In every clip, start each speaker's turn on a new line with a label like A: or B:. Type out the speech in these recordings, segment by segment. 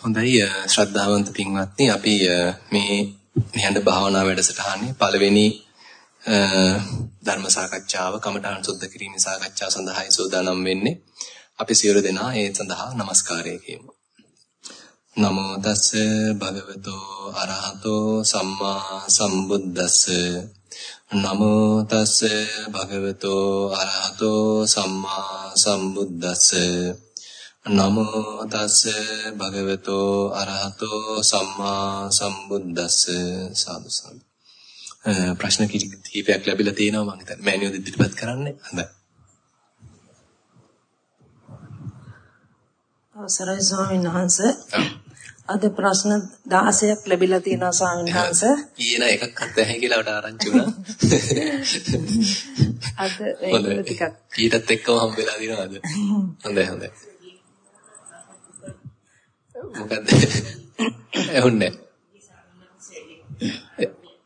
A: හොඳයි ශ්‍රද්ධාවන්ත පින්වත්නි අපි මේ නිහඬ භාවනා වැඩසටහනේ පළවෙනි ධර්ම සාකච්ඡාව කමඨාන් සුද්ධ කිරීමේ සාකච්ඡාව සඳහායි සූදානම් වෙන්නේ. අපි සියලු දෙනා ඒ සඳහා নমස්කාරය කියමු. නමෝ තස්ස භගවතෝ අරහතෝ සම්මා සම්බුද්දස්ස නමෝ තස්ස භගවතෝ අරහතෝ සම්මා සම්බුද්දස්ස නමෝ තස්ස භගවතෝ අරහතෝ සම්මා සම්බුද්දස්ස සාදු සාදු. ප්‍රශ්න කිහිපයක් ලැබිලා තියෙනවා මම හිතන්නේ. මෑනියෝ ඉදිරිපත් කරන්නේ? හොඳයි.
B: අවසරයි ස්වාමීන් වහන්සේ. අද ප්‍රශ්න 16ක් ලැබිලා තියෙනවා ස්වාමීන් වහන්සේ.
A: ඊයන එකක් අත්හැයි කියලා උඩ ආරංචි වුණා.
B: අද ඒක ටිකක්.
A: ඊටත් එක්කම හම්බෙලා දිනවද හොඳයි හොඳයි මොකද්ද? එහුන්නේ.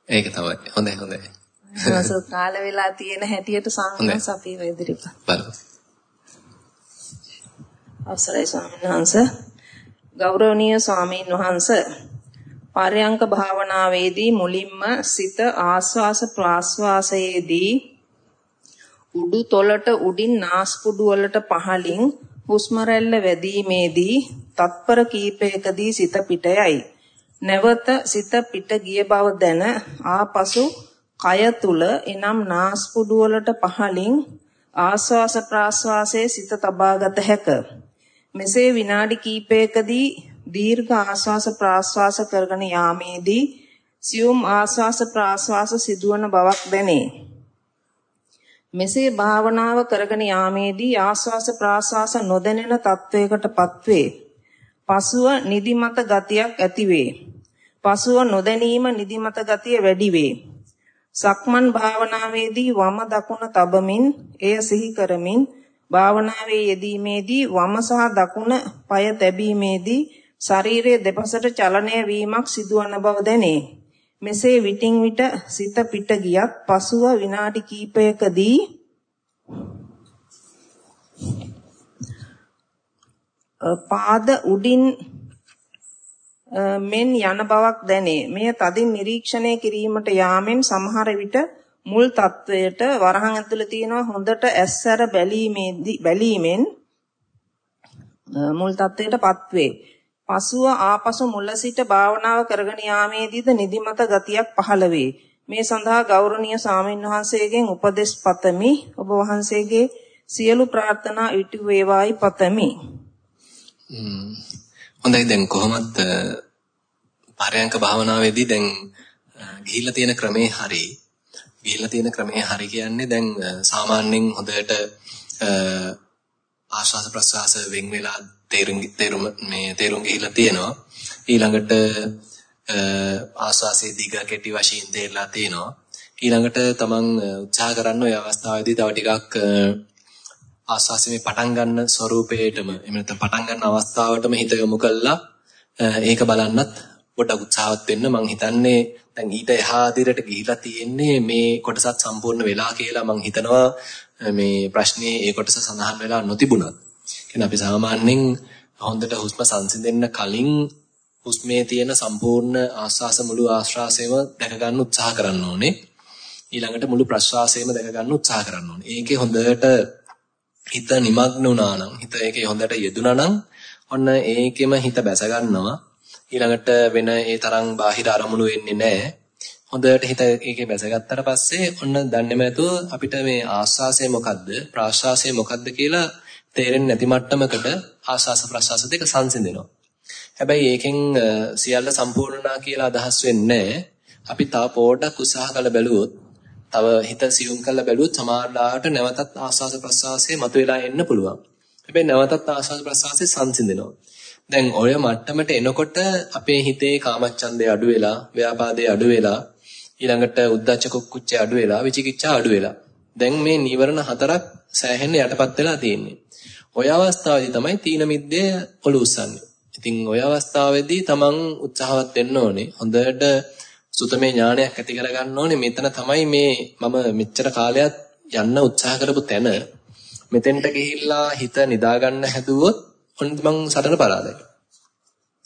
A: ඒක තමයි. හොඳයි හොඳයි.
B: සෝ කාල වෙලා තියෙන හැටියට සාමනස් අපි ඉදිරිපත්.
A: බලමු.
B: අවසරයි ස්වාමීන් වහන්සේ. ගෞරවනීය ස්වාමීන් වහන්සේ පරයන්ක භාවනාවේදී මුලින්ම සිත ආස්වාස ප්‍රාස්වාසයේදී උඩු තොලට උඩින් නාස්පුඩු වලට පහලින් හුස්ම රැල්ල වැදීමේදී තත්පර කීපයකදී සිත පිටයයි. නැවත සිත පිට ගිය බව දැන ආපසු කය තුල එනම් නාස්පුඩු වලට පහලින් ආස්වාස ප්‍රාස්වාසයේ සිත තබාගත හැක. මෙසේ විනාඩි කිහිපයකදී දීර්ඝ ආස්වාස ප්‍රාස්වාස කරගෙන යාමේදී සියුම් ආස්වාස ප්‍රාස්වාස සිදුවන බවක් දැනේ. මෙසේ භාවනාව කරගෙන යාමේදී ආස්වාස ප්‍රාස්වාස නොදැනෙන තත්වයකටපත් වේ. පසුව නිදිමත ගතියක් ඇතිවේ. පසුව නොදැනීම නිදිමත ගතිය වැඩි වේ. සක්මන් භාවනාවේදී වම දකුණ තබමින් එය සිහි කරමින් භාවනාවේ යෙදීමේදී වම සහ දකුණ পায় තැබීමේදී ශරීරයේ දෙපසට චලනය වීමක් සිදුවන බව දැනේ. මෙසේ විටින් විට සිත පිට ගියත් පසුව විනාඩි කිහිපයකදී පාද උඩින් මෙන් යන බවක් දැනේ. මෙය තදින් නිරීක්ෂණය කිරීමට යාමෙන් සමහර විට මුල් තත්වයට වරහන් ඇතුළේ තියෙනවා හොඳට ඇස්සර බැලීමේදී බැලීමෙන් මුල් තත්වයටපත් වේ. පසුව ආපසු මුල සිට භාවනාව කරගෙන යාමේදීද නිදිමත ගතියක් පහළ වේ. මේ සඳහා ගෞරවනීය සාමින් වහන්සේගෙන් උපදෙස් පතමි. ඔබ වහන්සේගේ සියලු ප්‍රාර්ථනා ඉටු වේවායි පතමි.
A: හොඳයි දැන් කොහොමත් පරයන්ක භාවනාවේදී දැන් ගිහිල්ලා තියෙන ක්‍රමේ හරි ගිහිල්ලා තියෙන ක්‍රමේ හරි කියන්නේ දැන් සාමාන්‍යයෙන් හොඳට ආශාස ප්‍රසවාස වෙන් වෙලා තේරුම් තේරුම් මේ තේරුම් ගිහිල්ලා තියෙනවා. ඊළඟට ආශාසයේ දිග කෙටි වශයෙන් තේරලා තියෙනවා. ඊළඟට තමන් උත්සාහ කරන්න ওই අවස්ථාවේදී තව ටිකක් ආස්වාසිය මේ පටන් ගන්න ස්වરૂපයටම එහෙම නැත්නම් පටන් ගන්න අවස්ථාවටම හිත යොමු කළා. ඒක බලන්නත් පොඩක් උත්සාහවත් වෙන්න මං හිතන්නේ දැන් ඊට එහා දිරට ගිහිලා තියෙන්නේ මේ කොටසත් සම්පූර්ණ වෙලා කියලා මං හිතනවා. මේ ප්‍රශ්නේ ඒ කොටස සඳහන් වෙලා නොතිබුණත්. කියන්නේ අපි සාමාන්‍යයෙන් හොඳට හුස්ම සංසිඳෙන්න කලින් හුස්මේ තියෙන සම්පූර්ණ ආස්වාස මුළු ආශ්වාසයම දැක ගන්න උත්සාහ කරන්න ඕනේ. ඊළඟට මුළු ප්‍රශ්වාසයම දැක ගන්න උත්සාහ කරන්න ඕනේ. ඒකේ හොඳට හිත නිමග්න වුණා නම් හිත ඒකේ හොඳට යෙදුණා නම් ඔන්න ඒකෙම හිත බැස ගන්නවා. ඊළඟට වෙන ඒ තරම් බාහිර අරමුණු වෙන්නේ නැහැ. හොඳට හිත ඒකේ බැසගත්තට පස්සේ ඔන්න දන්නේම නැතුව අපිට මේ ආස්වාසය මොකද්ද ප්‍රාශ්වාසය මොකද්ද කියලා තේරෙන්නේ නැති මට්ටමකට ආස්වාස ප්‍රාශ්වාස දෙක සංසිඳෙනවා. හැබැයි ඒකෙන් සියල්ල සම්පූර්ණනා කියලා අදහස් වෙන්නේ අපි තව පොඩක් උත්සාහ කළ බැලුවොත් තව හිත සියුම් කරලා බැලුවොත් සමහරලාට නැවතත් ආස්වාස ප්‍රසආසයේ මතුවලා එන්න පුළුවන්. හැබැයි නැවතත් ආස්වාස ප්‍රසආසයේ සංසිඳෙනවා. දැන් ඔය මට්ටමට එනකොට අපේ හිතේ කාමච්ඡන්දේ අඩු වෙලා, ව්‍යාපාදේ අඩු වෙලා, ඊළඟට උද්ධච්ච කුක්කුච්ච අඩු වෙලා, විචිකිච්ඡා අඩු වෙලා. දැන් මේ නීවරණ හතරක් සෑහෙන්න යටපත් වෙලා තියෙන්නේ. ඔය අවස්ථාවේදී තමයි තීන මිද්දේ ඔලුස්සන්නේ. ඉතින් ඔය අවස්ථාවේදී තමන් උත්සාහවත් වෙන්න ඕනේ. හොඳට සුතමේ ඥානයක් ඇති කරගන්න ඕනේ. මෙතන තමයි මේ මම මෙච්චර කාලයක් යන්න උත්සාහ කරපු තැන. මෙතෙන්ට ගිහිල්ලා හිත නිදා ගන්න හැදුවොත් ඔන්න මං සටන පරාදයි.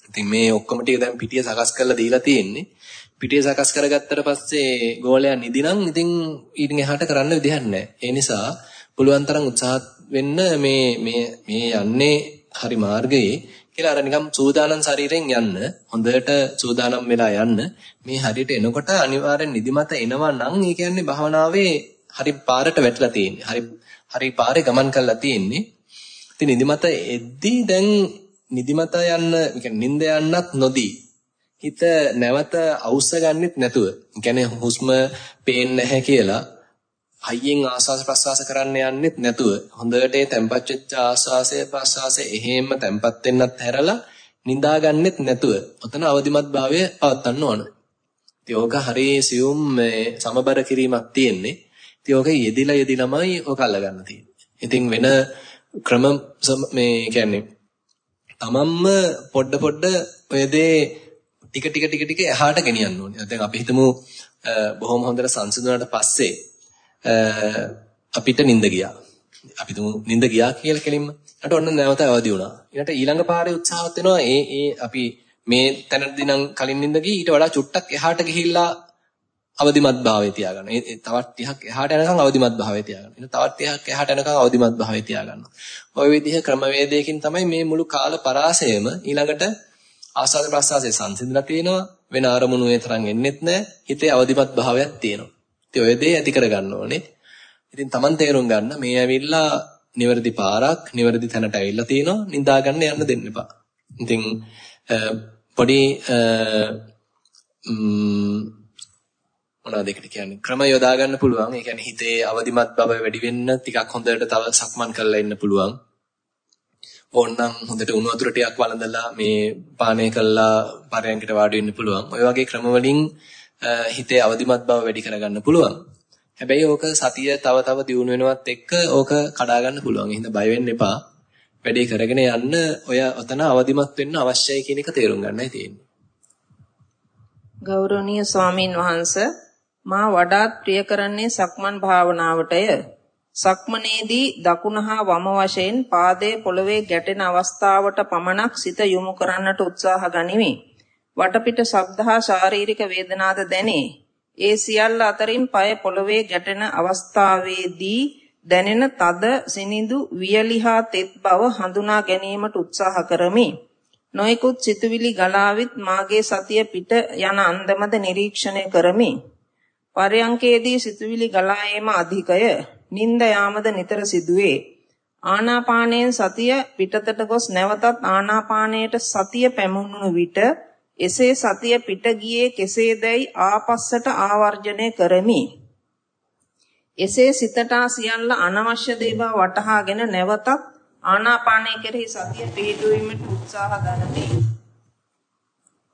A: ඉතින් මේ ඔක්කොම ටික දැන් පිටිය සකස් කරලා දීලා තියෙන්නේ. පිටිය සකස් කරගත්තට පස්සේ ගෝලයා නිදිනම් ඉතින් ඊටින් එහාට කරන්න විදිහක් නැහැ. ඒ නිසා පුළුවන් තරම් උත්සාහ වෙන්න මේ මේ මේ යන්නේ හරි මාර්ගයේ කියලා අර නිකම් සූදානම් ශරීරයෙන් යන්න හොඳට සූදානම් වෙලා යන්න මේ හරියට එනකොට අනිවාර්යෙන් නිදිමත එනවා නම් ඒ කියන්නේ භවනාවේ හරි පාරට වැටලා තියෙන්නේ. හරි හරි පාරේ ගමන් කරලා තියෙන්නේ. ඉතින් නිදිමත එද්දී දැන් නිදිමත යන්න, කියන්නේ නිින්ද යන්නත් නොදී හිත නැවත අවුස්ස ගන්නෙත් නැතුව. කියන්නේ හුස්ම පේන්නේ නැහැ කියලා හයියෙන් ආස්වාස ප්‍රසවාස කරන්න යන්නෙත් නැතුව හොඳට ඒ තැම්පත් වෙච්ච ආස්වාසය ප්‍රසවාසය එහෙම තැම්පත් වෙන්නත් හැරලා නිදා ගන්නෙත් නැතුව ඔතන අවදිමත් භාවය පවත්වන්න ඕන. ඉතින් ඕක හරිය සියුම් සමබර කිරීමක් තියෙන්නේ. ඉතින් ඕක යෙදිලා යෙදිලාමයි ඕක අල්ලගන්න තියෙන්නේ. ඉතින් වෙන ක්‍රම මේ කියන්නේ තමන්ම පොඩ පොඩ ඔය දේ ටික ටික ටික ටික එහාට ගෙනියන්න ඕනේ. දැන් අපි හිතමු බොහොම හොඳට සංසිඳුණාට පස්සේ අපිට නිින්ද ගියා. අපි තුමු නිින්ද ගියා කියලා කෙලින්ම. ඊට ඔන්න නැවත අවදි වුණා. ඊට ඊළඟ පාරේ උත්සාහවත් වෙනවා ඒ ඒ අපි මේ තැනදී නම් කලින් නිින්ද ගිහී ඊට වඩා චුට්ටක් එහාට ගිහිල්ලා අවදිමත් භාවයේ තියාගන්න. ඒ තවත් ටිකක් එහාට යනකම් අවදිමත් භාවයේ තියාගන්න. ඊට තවත් ටිකක් එහාට යනකම් අවදිමත් භාවයේ තියාගන්න. ওই විදිහ ක්‍රමවේදයකින් තමයි මේ මුළු කාල පරාසයම ඊළඟට ආස්වාද ප්‍රසආසයේ සංසිඳලා තියෙනවා. වෙන අරමුණු ඒ තරම් එන්නෙත් නැහැ. හිතේ අවදිමත් භාවයක් තියෙනවා. ඉතින් ඔය දේ ඇති කරගන්න ඕනේ. ඉතින් Taman තේරුම් ගන්න මේ ඇවිල්ලා නිවැරදි පාරක්, නිවැරදි තැනට ඇවිල්ලා තිනවා. නිදා ගන්න යන්න දෙන්න එපා. ඉතින් පොඩි මොනවද ඒකට කියන්නේ ක්‍රම යොදා ගන්න පුළුවන්. ඒ කියන්නේ හිතේ අවදිමත් බව වැඩි වෙන්න ටිකක් හොඳට තව සක්මන් කරලා ඉන්න පුළුවන්. ඕන්නම් හොඳට උණු වතුර ටිකක් වළඳලා මේ පානය කළා පරයන්කට වාඩි වෙන්න පුළුවන්. ඔය වගේ ක්‍රම වලින් හිතේ අවදිමත් බව වැඩි කරගන්න පුළුවන්. හැබැයි ඕක සතිය තව තව දියුණු වෙනවත් එක්ක ඕක කඩා ගන්න පුළුවන්. එහෙනම් බය වෙන්න එපා. වැඩේ කරගෙන යන්න ඔය ඔතන අවදිමත් වෙන්න අවශ්‍යයි කියන එක තේරුම් ගන්නයි තියෙන්නේ.
B: ගෞරවනීය ස්වාමින් වහන්සේ මා වඩාත් ප්‍රිය කරන්නේ සක්මන් භාවනාවටය. සක්මනේදී දකුණ හා වම වශයෙන් පාදයේ පොළවේ ගැටෙන අවස්ථාවට පමණක් සිත යොමු කරන්නට උත්සාහ ගනිමි. වටපිට ශබ්දහා ශාරීරික වේදනාද දැනේ. ඒ සියල්ල අතරින් পায় පොළවේ ගැටෙන අවස්ථාවේදී දැනෙන තද සිනිඳු වියලිහා තෙත් බව හඳුනා ගැනීමට උත්සාහ කරමි. නොයෙකුත් සිතුවිලි ගලාවිත් මාගේ සතිය පිට යන අන්දමද නිරීක්ෂණය කරමි. පරයන්කේදී සිතුවිලි ගලා ඒම අධිකය. නිින්ද යාමද නිතර සිදුවේ. ආනාපානයෙන් සතිය පිටතට ගොස් නැවතත් ආනාපානයට සතිය පැමුණුණු විට එසේ සතිය පිට ගියේ කෙසේදයි ආපස්සට ආවර්ජනය කරමි. එසේ සිතට සියල්ල අනවශ්‍ය දේවා වටහාගෙන නැවතත් ආනාපානය කෙරෙහි සතිය පිහිටුවීමට උත්සාහ ගන්නමි.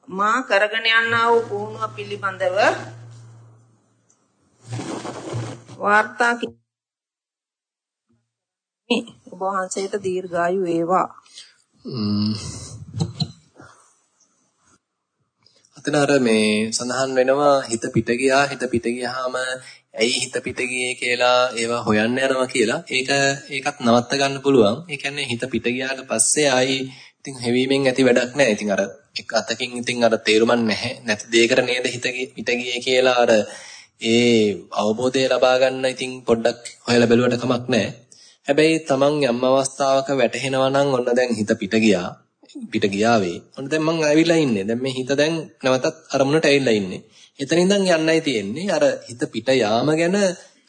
B: මා කරගෙන යනා වූ පුහුණුව පිළිබඳව වාර්තා ඔබ වහන්සේට දීර්ඝායු වේවා.
A: අතන අර මේ සඳහන් වෙනවා හිත පිට ගියා හිත පිට ගියාම ඇයි හිත පිට ගියේ කියලා ඒවා හොයන්න යනවා කියලා ඒක ඒකත් නවත්ත ගන්න පුළුවන්. ඒ කියන්නේ හිත පිට ගියාට පස්සේ ආයි ඉතින් හැවීමෙන් ඇති වැඩක් නැහැ. ඉතින් අර එක අතකින් ඉතින් අර තේරුමක් නැහැ. නැති දෙයකට නේද හිත පිට ගියේ කියලා අර ඒ අවබෝධය ලබා ගන්න ඉතින් පොඩ්ඩක් හොයලා බැලුවට කමක් නැහැ. හැබැයි Taman යම් අවස්ථාවක වැටහෙනවා නම් ඔන්න දැන් හිත පිට ගියා. පිට ගියා වේ. ඔන්න දැන් මං ඇවිල්ලා ඉන්නේ. දැන් මේ හිත දැන් නැවතත් අරමුණට ඇවිල්ලා ඉන්නේ. එතන ඉඳන් යන්නයි තියෙන්නේ. අර හිත පිට යාම ගැන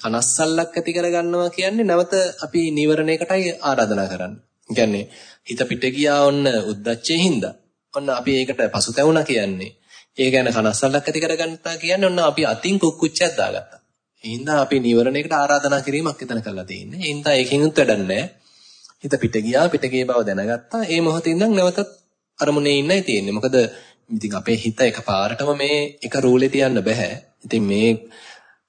A: කනස්සල්ලක් ඇති කරගන්නවා කියන්නේ නැවත අපි නීවරණයකටයි ආරාධනා කරන්නේ. කියන්නේ හිත පිට ගියා ඔන්න උද්දච්චයේ හින්දා. ඔන්න අපි ඒකට පසුතැවුණා කියන්නේ. ඒ ගැන කනස්සල්ලක් ඇති කරගන්නවා කියන්නේ ඔන්න අපි අතින් කුක්කුච්චයක් දාගත්තා. ඒ හින්දා අපි නීවරණයකට ආරාධනා කිරීමක් එතන කරලා තියෙන්නේ. ඒ හින්දා ඒකෙන් උත් වැඩක් නැහැ. හිත පිට ගියා පිට ගිය බව දැනගත්තා. ඒ මොහොතේ ඉඳන් නැවතත් අරමුණේ ඉන්නයි තියෙන්නේ. මොකද ඉතින් අපේ හිත එකපාරටම මේ එක රූලේ තියන්න බෑ. ඉතින් මේ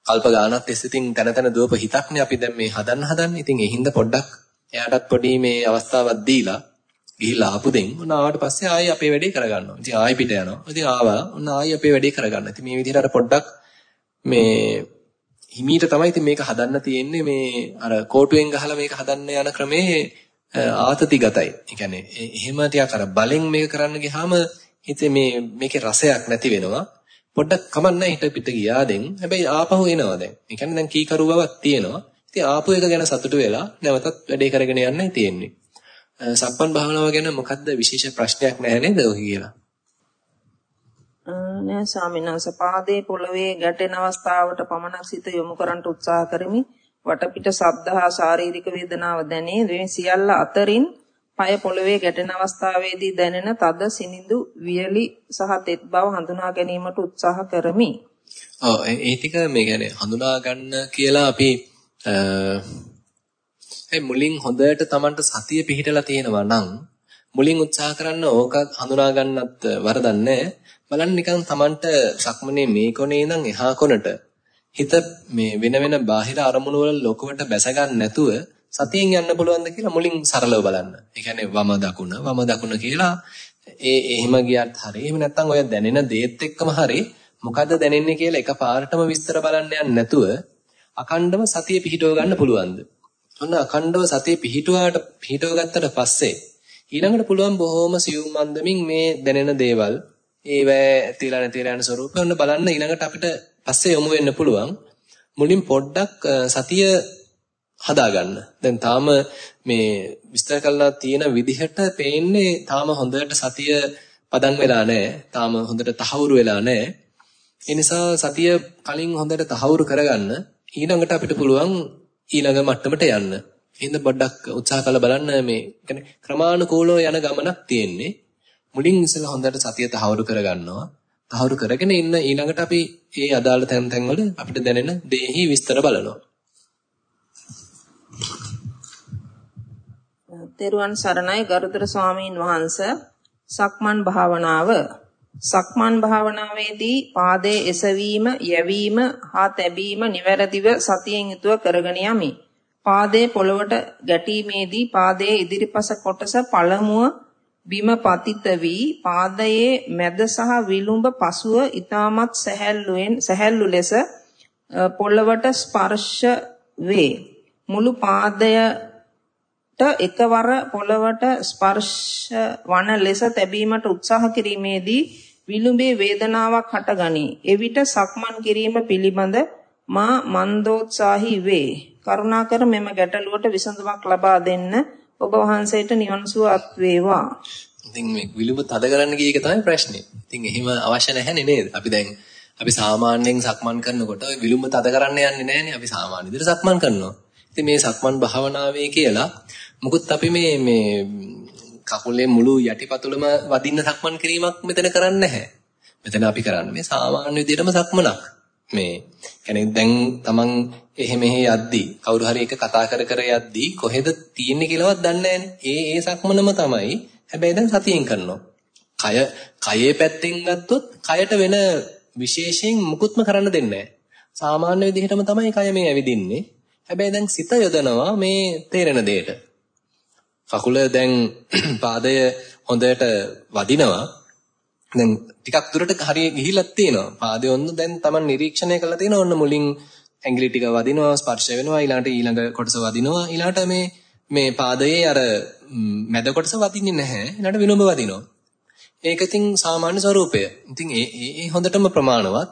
A: කල්ප ගානක් තිස්සේ ඉතින් තන තන දුවප හිතක්නේ අපි දැන් මේ හදන්න හදන්නේ. ඉතින් ඒ හින්දා පොඩ්ඩක් එයාටත් පොඩි මේ අවස්ථාවක් දීලා ගිහිල්ලා ආපු දෙන් ඔන්න ආවට පස්සේ ආයෙ අපේ වැඩේ කරගන්නවා. ඉතින් ආයෙ පිට යනවා. ඉතින් ආවා ඔන්න ආයෙ අපේ වැඩේ කරගන්න. ඉතින් මේ විදිහට අර පොඩ්ඩක් මේ හිමීට තමයි ඉතින් මේක හදන්න තියෙන්නේ මේ අර කෝටුවෙන් ගහලා මේක හදන්න යන ක්‍රමේ ආතතිගතයි. ඒ කියන්නේ එහෙම ටිකක් අර බලෙන් මේක කරන්න ගියාම හිතේ මේ මේකේ රසයක් නැති වෙනවා. පොඩ්ඩක් කමන්නේ හිත පිට ගියාදෙන්. හැබැයි ආපහු එනවා දැන්. ඒ කියන්නේ දැන් කීකරු බවක් තියෙනවා. ඉතින් ආපු එක ගැන සතුටු වෙලා නැවතත් වැඩේ කරගෙන යන්නයි තියෙන්නේ. සක්මන් භාවනාව ගැන මොකද්ද විශේෂ ප්‍රශ්නයක් නැහැ නේද ඔය කියලා?
B: නෑ ස්වාමීන් වහන්සේ පාදයේ පොළවේ ගැටෙන අවස්ථාවට පමණක් සිත යොමු කරන්න උත්සාහ කරමි. වටපිට ශබ්ද හා ශාරීරික වේදනාව දැනේ. මේ සියල්ල අතරින් পায় පොළවේ ගැටෙන අවස්ථාවේදී දැනෙන තද සිනිඳු වියලි සහ තෙත් බව හඳුනා ගැනීමට උත්සාහ කරමි.
A: ඔව් ඒ ටික මේ කියන්නේ හඳුනා ගන්න කියලා අපි ඒ මුලින් හොඳට Tamanට සතිය පිහිටලා තියෙනවා නම් මුලින් උත්සාහ කරන්න ඕක හඳුනා ගන්නත් වරදක් බලන්න නිකන් Tamanට සක්මනේ මේ කොනේ ඉඳන් එහා කොනට හිත මේ වෙන වෙන බාහිර අරමුණු වල ලොකුවට බැස ගන්න නැතුව සතියෙන් යන්න පුළුවන්ද කියලා මුලින් සරලව බලන්න. ඒ කියන්නේ වම දකුණ වම දකුණ කියලා ඒ එහෙම ගියත් හරි. එහෙම නැත්නම් ඔය දැනෙන දේත් එක්කම හරි මොකද්ද දැනෙන්නේ කියලා එකපාරටම විස්තර බලන්න යන්න නැතුව අකණ්ඩව සතිය පිහිටව ගන්න පුළුවන්ද? ඔන්න අකණ්ඩව සතිය පිහිටුවාට පිහිටව ගත්තට පස්සේ ඊළඟට පුළුවන් බොහොම සියුම් මන්දමින් මේ දැනෙන දේවල් ඒවැ තියලා නැතිලා යන ස්වරූපය ඔන්න බලන්න ඊළඟට අපිට පස්සේ යොමු වෙන්න පුළුවන්. මුලින් පොඩ්ඩක් සතිය හදාගන්න. දැන් තාම මේ විස්තර කරලා තියෙන විදිහට පේන්නේ තාම හොඳට සතිය පදන් වෙලා නැහැ. තාම හොඳට තහවුරු වෙලා නැහැ. ඒ නිසා සතිය කලින් හොඳට තහවුරු කරගන්න ඊළඟට අපිට පුළුවන් ඊළඟ මට්ටමට යන්න. එහෙනම් පොඩ්ඩක් උත්සාහ කරලා බලන්න මේ කියන්නේ ක්‍රමානුකූලව යන ගමනක් තියෙන්නේ. මුලින් ඉස්සෙල්ලා හොඳට සතිය තහවුරු කරගන්නවා. තහවුරු කරගෙන ඉන්න ඊළඟට අපි මේ අදාළ තැන් තැන් වල අපිට දැනෙන දේහි විස්තර බලනවා.
B: තෙරුවන් සරණයි ගරුතර ස්වාමීන් වහන්ස සක්මන් භාවනාව සක්මන් භාවනාවේදී පාදයේ එසවීම යැවීම හා තැබීම නිවැරදිව සතියෙන් යුතුව කරගෙන යමි. පාදයේ පොළවට ගැටීමේදී පාදයේ ඉදිරිපස කොටස පළමුව බිම පතිත වී පාදයේ මැද සහ විලුඹ පසුව ඊටමත් සැහැල්ලුවෙන් සැහැල්ලු ලෙස පොළවට ස්පර්ශ වේ. මුළු පාදයට එකවර පොළවට ස්පර්ශ වන ලෙස තැබීමට උත්සාහ කිරීමේදී විලුඹේ වේදනාවක් හටගනී. එවිට සක්මන් කිරීම පිළිබඳ මා මන්දෝත්සාහි වේ. කරුණාකර මෙම ගැටලුවට විසඳුමක් ලබා දෙන්න ඔබ වහන්සේට නිවන් සුව අත් වේවා.
A: ඉතින් මේ විලුඹ තද කරන්න ගිය එක තමයි ප්‍රශ්නේ. ඉතින් එහෙම අවශ්‍ය නැහැනේ නේද? අපි දැන් අපි සාමාන්‍යයෙන් සක්මන් කරනකොට ওই විලුඹ තද කරන්න යන්නේ නැහනේ. අපි සාමාන්‍ය විදිහට සක්මන් කරනවා. ඉතින් මේ සක්මන් භාවනාවේ කියලා මුකුත් අපි මේ මේ කකුලේ මුළු යටිපතුලම වදින්න සක්මන් කිරීමක් මෙතන කරන්නේ නැහැ. මෙතන අපි කරන්නේ මේ සාමාන්‍ය විදිහටම සක්මනක්. මේ කියන්නේ දැන් Taman එහෙ මෙහෙ යද්දී කවුරු හරි එක කතා කර කර යද්දී කොහෙද තියෙන්නේ කියලාවත් දන්නේ ඒ ඒ සක්මනම තමයි. හැබැයි දැන් සතියෙන් කරනවා. කය කයේ පැත්තෙන් ගත්තොත් කයට වෙන විශේෂයෙන් මුකුත්ම කරන්න දෙන්නේ නැහැ. සාමාන්‍ය විදිහටම තමයි කය මේ ඇවිදින්නේ. හැබැයි දැන් සිත යොදනවා මේ තේරෙන දෙයට. කකුල දැන් පාදය හොඳට වදිනවා. දැන් ටිකක් දුරට හරිය ගිහිලක් තියෙනවා. පාදය ඔන්න දැන් Taman නිරීක්ෂණය කරලා තියෙනවා. ඔන්න මුලින් ඇඟිලි ටික වදිනවා, ස්පර්ශ වෙනවා, ඊළඟට ඊළඟ කොටස වදිනවා. ඊළඟට මේ මේ පාදයේ අර මැද කොටස වදින්නේ නැහැ. ඊළඟට විලුඹ වදිනවා. ඒක ඉතින් සාමාන්‍ය ස්වરૂපය. ඉතින් ඒ ඒ හොඳටම ප්‍රමාණවත්.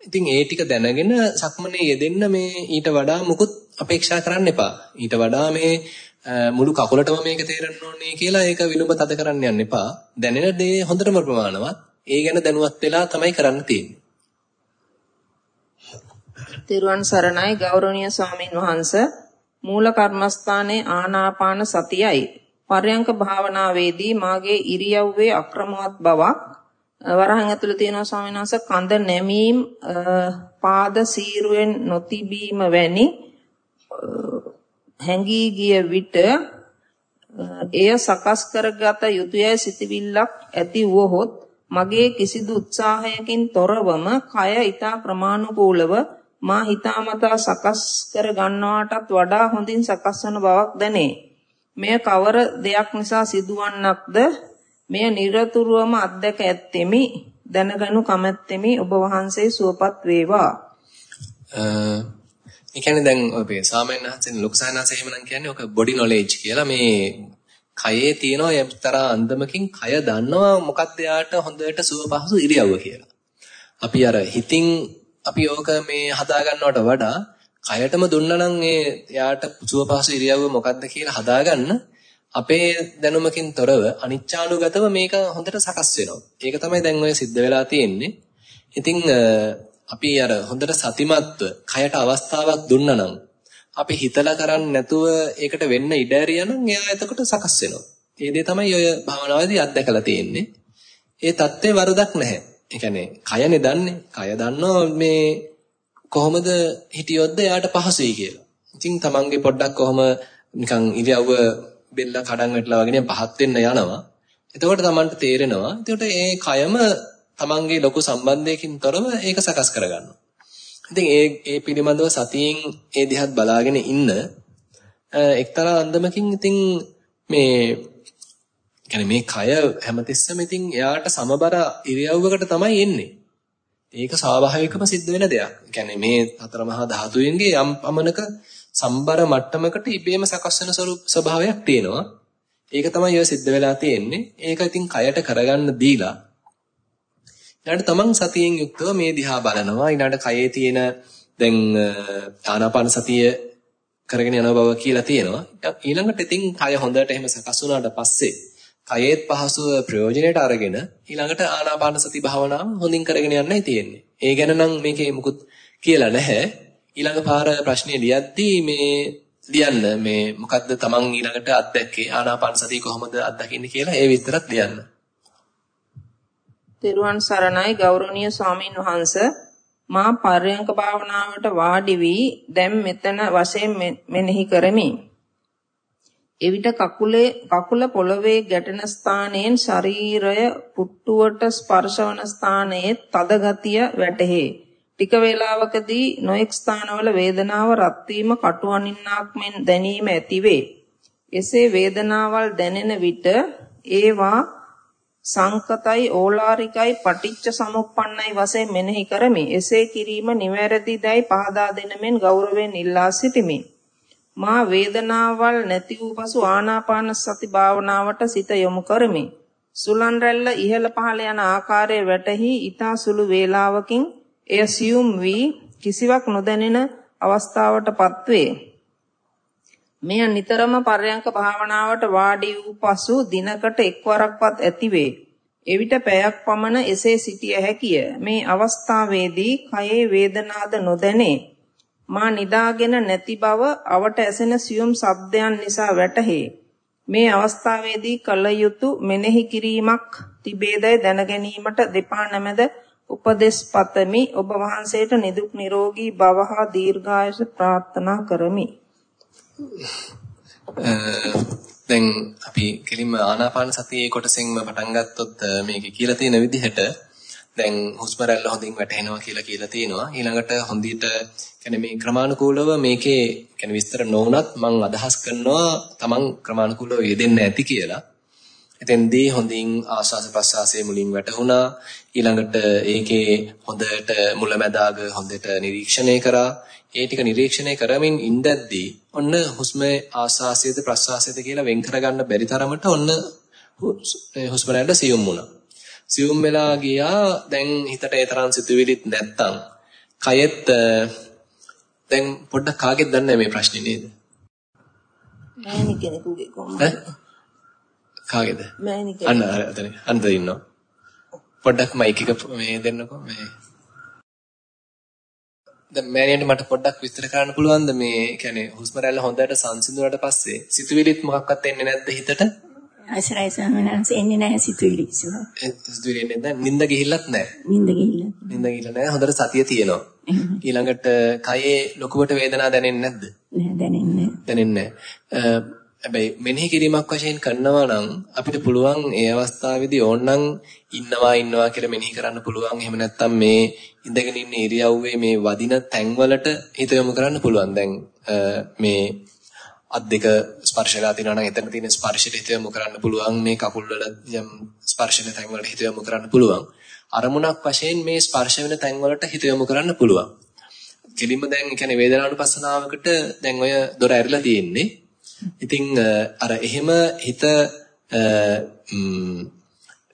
A: ඉතින් ඒ ටික දැනගෙන සක්මනේ යෙදෙන්න මේ ඊට වඩා මුකුත් අපේක්ෂා කරන්න එපා. ඊට වඩා මේ මුළු කකුලටම මේක තේරෙන්න ඕනේ කියලා ඒක විලුඹ තද කරන්න යන්න එපා. දැනෙන දේ හොඳටම ප්‍රමාණවත්. ඒ ගැන දැනුවත් වෙලා තමයි කරන්න තියෙන්නේ.
B: තිරුවන් සරණයි ගෞරවනීය ස්වාමින් වහන්සේ මූල කර්මස්ථානයේ ආනාපාන සතියයි පර්යංක භාවනාවේදී මාගේ ඉරියව්වේ අක්‍රමවත් බවක් වරහන් ඇතුළේ තියෙනවා ස්වාමීන් වහන්සේ කඳ නැමීම් පාද සීරුවෙන් නොතිබීම වැනි හැඟී ගිය විට එය සකස් කරගත යුතුයයි සිතවිල්ලක් ඇති වුවහොත් මගේ කිසිදු උත්සාහයකින් තොරවම කය ඊතා ප්‍රමාණිකූලව මා හිතාමතා සකස් කර ගන්නවාටත් වඩා හොඳින් සකස් වන බවක් දැනේ. මෙය කවර දෙයක් නිසා සිදුවන්නක්ද? මෙය নিরතුරුවම අත්දැක ඇත්තෙමි. දැනගනු කැමැත්තෙමි. ඔබ වහන්සේ සුවපත් වේවා.
A: ඒ කියන්නේ දැන් ඔය සාමාන්‍ය හසෙන් ලොකු සානාස එහෙමනම් කියන්නේ ඔක බොඩි නොලෙජ් කියලා මේ කයේ තියෙන එක්තරා අන්දමකින් කය දන්නවා මොකක්ද යාට හොඳට සුව පහසු ඉරියව්ව කියලා. අපි අර හිතින් අපි ඕක මේ හදා ගන්නවට වඩා කයටම දුන්නා නම් ඒ යාට සුව පහසු ඉරියව්ව මොකක්ද කියලා හදාගන්න අපේ දැනුමකින් තොරව අනිච්චානුගතව මේක හොඳට සකස් වෙනවා. ඒක තමයි දැන් ඔය සිද්ධ වෙලා තියෙන්නේ. ඉතින් අපි අර හොඳට සතිමත්ව කයට අවස්ථාවක් දුන්නා නම් අපි හිතලා කරන්නේ නැතුව ඒකට වෙන්න ඉඩ ඇරියනම් එයා එතකොට සකස් වෙනවා. ඒ දේ තමයි ඔය භාවනාවේදී අත්දැකලා තියෙන්නේ. ඒ தත්ත්වේ වරදක් නැහැ. ඒ කියන්නේ කයනේ දන්නේ. කය දන්නවා මේ කොහොමද හිටියොත්ද එයාට පහසුයි කියලා. ඉතින් තමන්ගේ පොඩ්ඩක් කොහොම නිකන් ඉරියව්ව බෙල්ල කඩන් වැටලා වගේ පහත් වෙන්න යනවා. එතකොට තමන්ට තේරෙනවා. එතකොට ඒ කයම තමන්ගේ ලොකු සම්බන්ධයකින් තොරව ඒක සකස් කරගන්නවා. ඉතින් ඒ ඒ පිළිබඳව සතියෙන් ඒ දිහත් බලාගෙන ඉන්න එක්තරා අන්දමකින් ඉතින් මේ කියන්නේ මේ කය හැමතිස්සෙම ඉතින් එයාට සමබර ඉරියව්වකට තමයි එන්නේ. ඒක ස්වාභාවිකව සිද්ධ වෙන දෙයක්. කියන්නේ මේ හතර මහා ධාතුන්ගේ යම් පමණක සම්බර මට්ටමකට ඉබේම සකස් වෙන ස්වභාවයක් තියෙනවා. ඒක තමයි ඔය සිද්ධ වෙලා තියෙන්නේ. ඒක ඉතින් කයට කරගන්න දීලා ඊළඟට තමන් සතියෙන් යුක්තව මේ දිහා බලනවා. ඊළඟට කයේ තියෙන දැන් ආනාපාන සතිය කරගෙන යන බව කියලා තියෙනවා. ඊළඟට ඉතින් කය හොඳට එහෙම සකස් වුණාට පස්සේ කයේත් පහසුව ප්‍රයෝජනෙට අරගෙන ඊළඟට ආනාපාන සති භාවනාව හොඳින් කරගෙන යන්නයි තියෙන්නේ. ඒ ගැන නම් මේකේ මුකුත් කියලා නැහැ. ඊළඟ පාර ප්‍රශ්නේ ලියද්දී මේ ලියන්න මේ මොකද්ද තමන් ඊළඟට අත්දැක්කේ ආනාපාන සතිය කොහොමද අත්දකින්නේ කියලා ඒ විස්තරත් ලියන්න.
B: තෙරුවන් සරණයි ගෞරවනීය ස්වාමින් වහන්ස මා පර්යංක භාවනාවට වාඩි වී දැන් මෙතන වශයෙන් මෙනෙහි කරමි. එවිට කකුලේ කකුල පොළවේ ගැටෙන ස්ථානයෙන් ශරීරය පුට්ටුවට ස්පර්ශවන ස්ථානයේ තද ගතිය වැටහේ. ටික වේලාවකදී නොඑක් ස්ථානවල වේදනාව රත් වීම කටුවනින්නක් මෙන් දැනීම ඇතිවේ. එසේ වේදනාවල් දැනෙන විට ඒවා සංකතයි ඕලාරිකයි පටිච්ච සමුප්පන්නයි වශයෙන් මෙනෙහි කරමි. එසේ කිරීම නිවැරදිදයි පහදා දෙනමෙන් ගෞරවයෙන් ඉල්ලා සිටිමි. මා වේදනාවල් නැති වූ පසු ආනාපාන සති භාවනාවට සිත යොමු කරමි. සුලන් රැල්ල ඉහළ පහළ යන ආකාරය වැටහි ඊතා සුළු වේලාවකින් එය සියුම් වී කිසිවක් නොදැනෙන අවස්ථාවටපත් වේ. මෙය නිතරම පර්යංක භාවනාවට වාඩි වූ පසු දිනකට එක්වරක්වත් ඇතිවේ. එවිට පැයක් පමණ එසේ සිටිය හැකිය. මේ අවස්ථාවේදී කයේ වේදනාද නොදැනේ. මා නිදාගෙන නැති බව අවට ඇසෙන සියුම් ශබ්දයන් නිසා වැටහේ. මේ අවස්ථාවේදී කල යුතු මෙනෙහි කිරීමක් තිබේදයි දැන ගැනීමට දෙපා නැමෙද උපදෙස් පතමි ඔබ වහන්සේට නිදුක් නිරෝගී භව හා දීර්ඝායුෂ ප්‍රාර්ථනා කරමි.
A: දැන් අපි කෙලින්ම ආනාපාන සතියේ කොටසෙන්ම පටන් ගත්තොත් මේකේ කියලා තියෙන විදිහට දැන් හුස්ම රැල්ල හොඳින් වැටෙනවා කියලා කියලා තියෙනවා. ඊළඟට හොඳිට කියන්නේ මේ ක්‍රමානුකූලව මේකේ කියන්නේ විස්තර නොවුනත් මම අදහස් කරනවා තමන් ක්‍රමානුකූලව යෙදෙන්න ඇති කියලා. එතෙන්දී හොඳින් ආස්වාස ප්‍රස්වාසයේ මුලින් වැටුණා. ඊළඟට ඒකේ හොඳට මුලැමැදාග හොඳට නිරීක්ෂණය කරා. ඒ ටික නිරීක්ෂණය කරමින් ඉඳද්දී ඔන්න හුස්මේ ආස්වාසයේද ප්‍රස්වාසයේද කියලා වෙන් කරගන්න බැරි තරමට ඔන්න හුස්ම රැල්ල සියුම් වුණා. සියුම් වෙලා ගියා දැන් හිතට ඒ තරම් සිතුවිලිත් නැත්තම් කයෙත් දැන් පොඩ්ඩක් කාගෙද දන්නේ මේ ප්‍රශ්නේ නේද?
B: මෑණි කෙනෙකුගේ කොහොමද?
A: කාගේද?
B: මෑණි
A: කෙනෙක්. අන්න අතන අන්න ඉන්නවා. පොඩ්ඩක් මයික් එක මේ දෙන්නකෝ මේ දැන් මෑණියන්ට මට පොඩ්ඩක් විස්තර කරන්න පුළුවන්ද මේ කියන්නේ හුස්ම රැල්ල හොඳට සංසිඳුණාට පස්සේ සිතුවිලිත් මොකක්වත් එන්නේ නැද්ද හිතට?
C: අසරයි ස්වාමීන් එන්නේ නැහැ සිතුවිලි කිසිම.
A: සිතුවිලි එන්නේ නැහැ. නිින්ද ගිහිල්ලත් නැහැ.
C: නිින්ද ගිහිල්ලා.
A: නිින්ද ගිහිල්ලා නැහැ. හොඳට සතිය තියෙනවා. ඊළඟට කයේ ලොකුවට වේදනාවක් දැනෙන්නේ නැද්ද?
C: නෑ දැනෙන්නේ.
A: දැනෙන්නේ නැහැ. හැබැයි මෙනෙහි කිරීමක් වශයෙන් කරනවා නම් අපිට පුළුවන් ඒ අවස්ථාවේදී ඕනනම් ඉන්නවා ඉන්නවා කියලා මෙනෙහි කරන්න පුළුවන්. එහෙම නැත්නම් මේ ඉඳගෙන ඉන්න ඉරියව්වේ මේ වදින තැන්වලට හිත යොමු කරන්න පුළුවන්. දැන් මේ අත් දෙක ස්පර්ශලා තිනවා නම් එතන තියෙන ස්පර්ශයට හිත යොමු කරන්න පුළුවන්. මේ කකුල් වල යම් ස්පර්ශන තැන්වලට හිත යොමු කරන්න පුළුවන්. අරමුණක් වශයෙන් මේ ස්පර්ශ වෙන තැන්වලට හිත යොමු කරන්න පුළුවන්. කෙලින්ම දැන් කියන්නේ වේදනානුපස්සනාවකට දැන් ඔය දොර ඇරිලා තියෙන්නේ. ඉතින් අර එහෙම හිත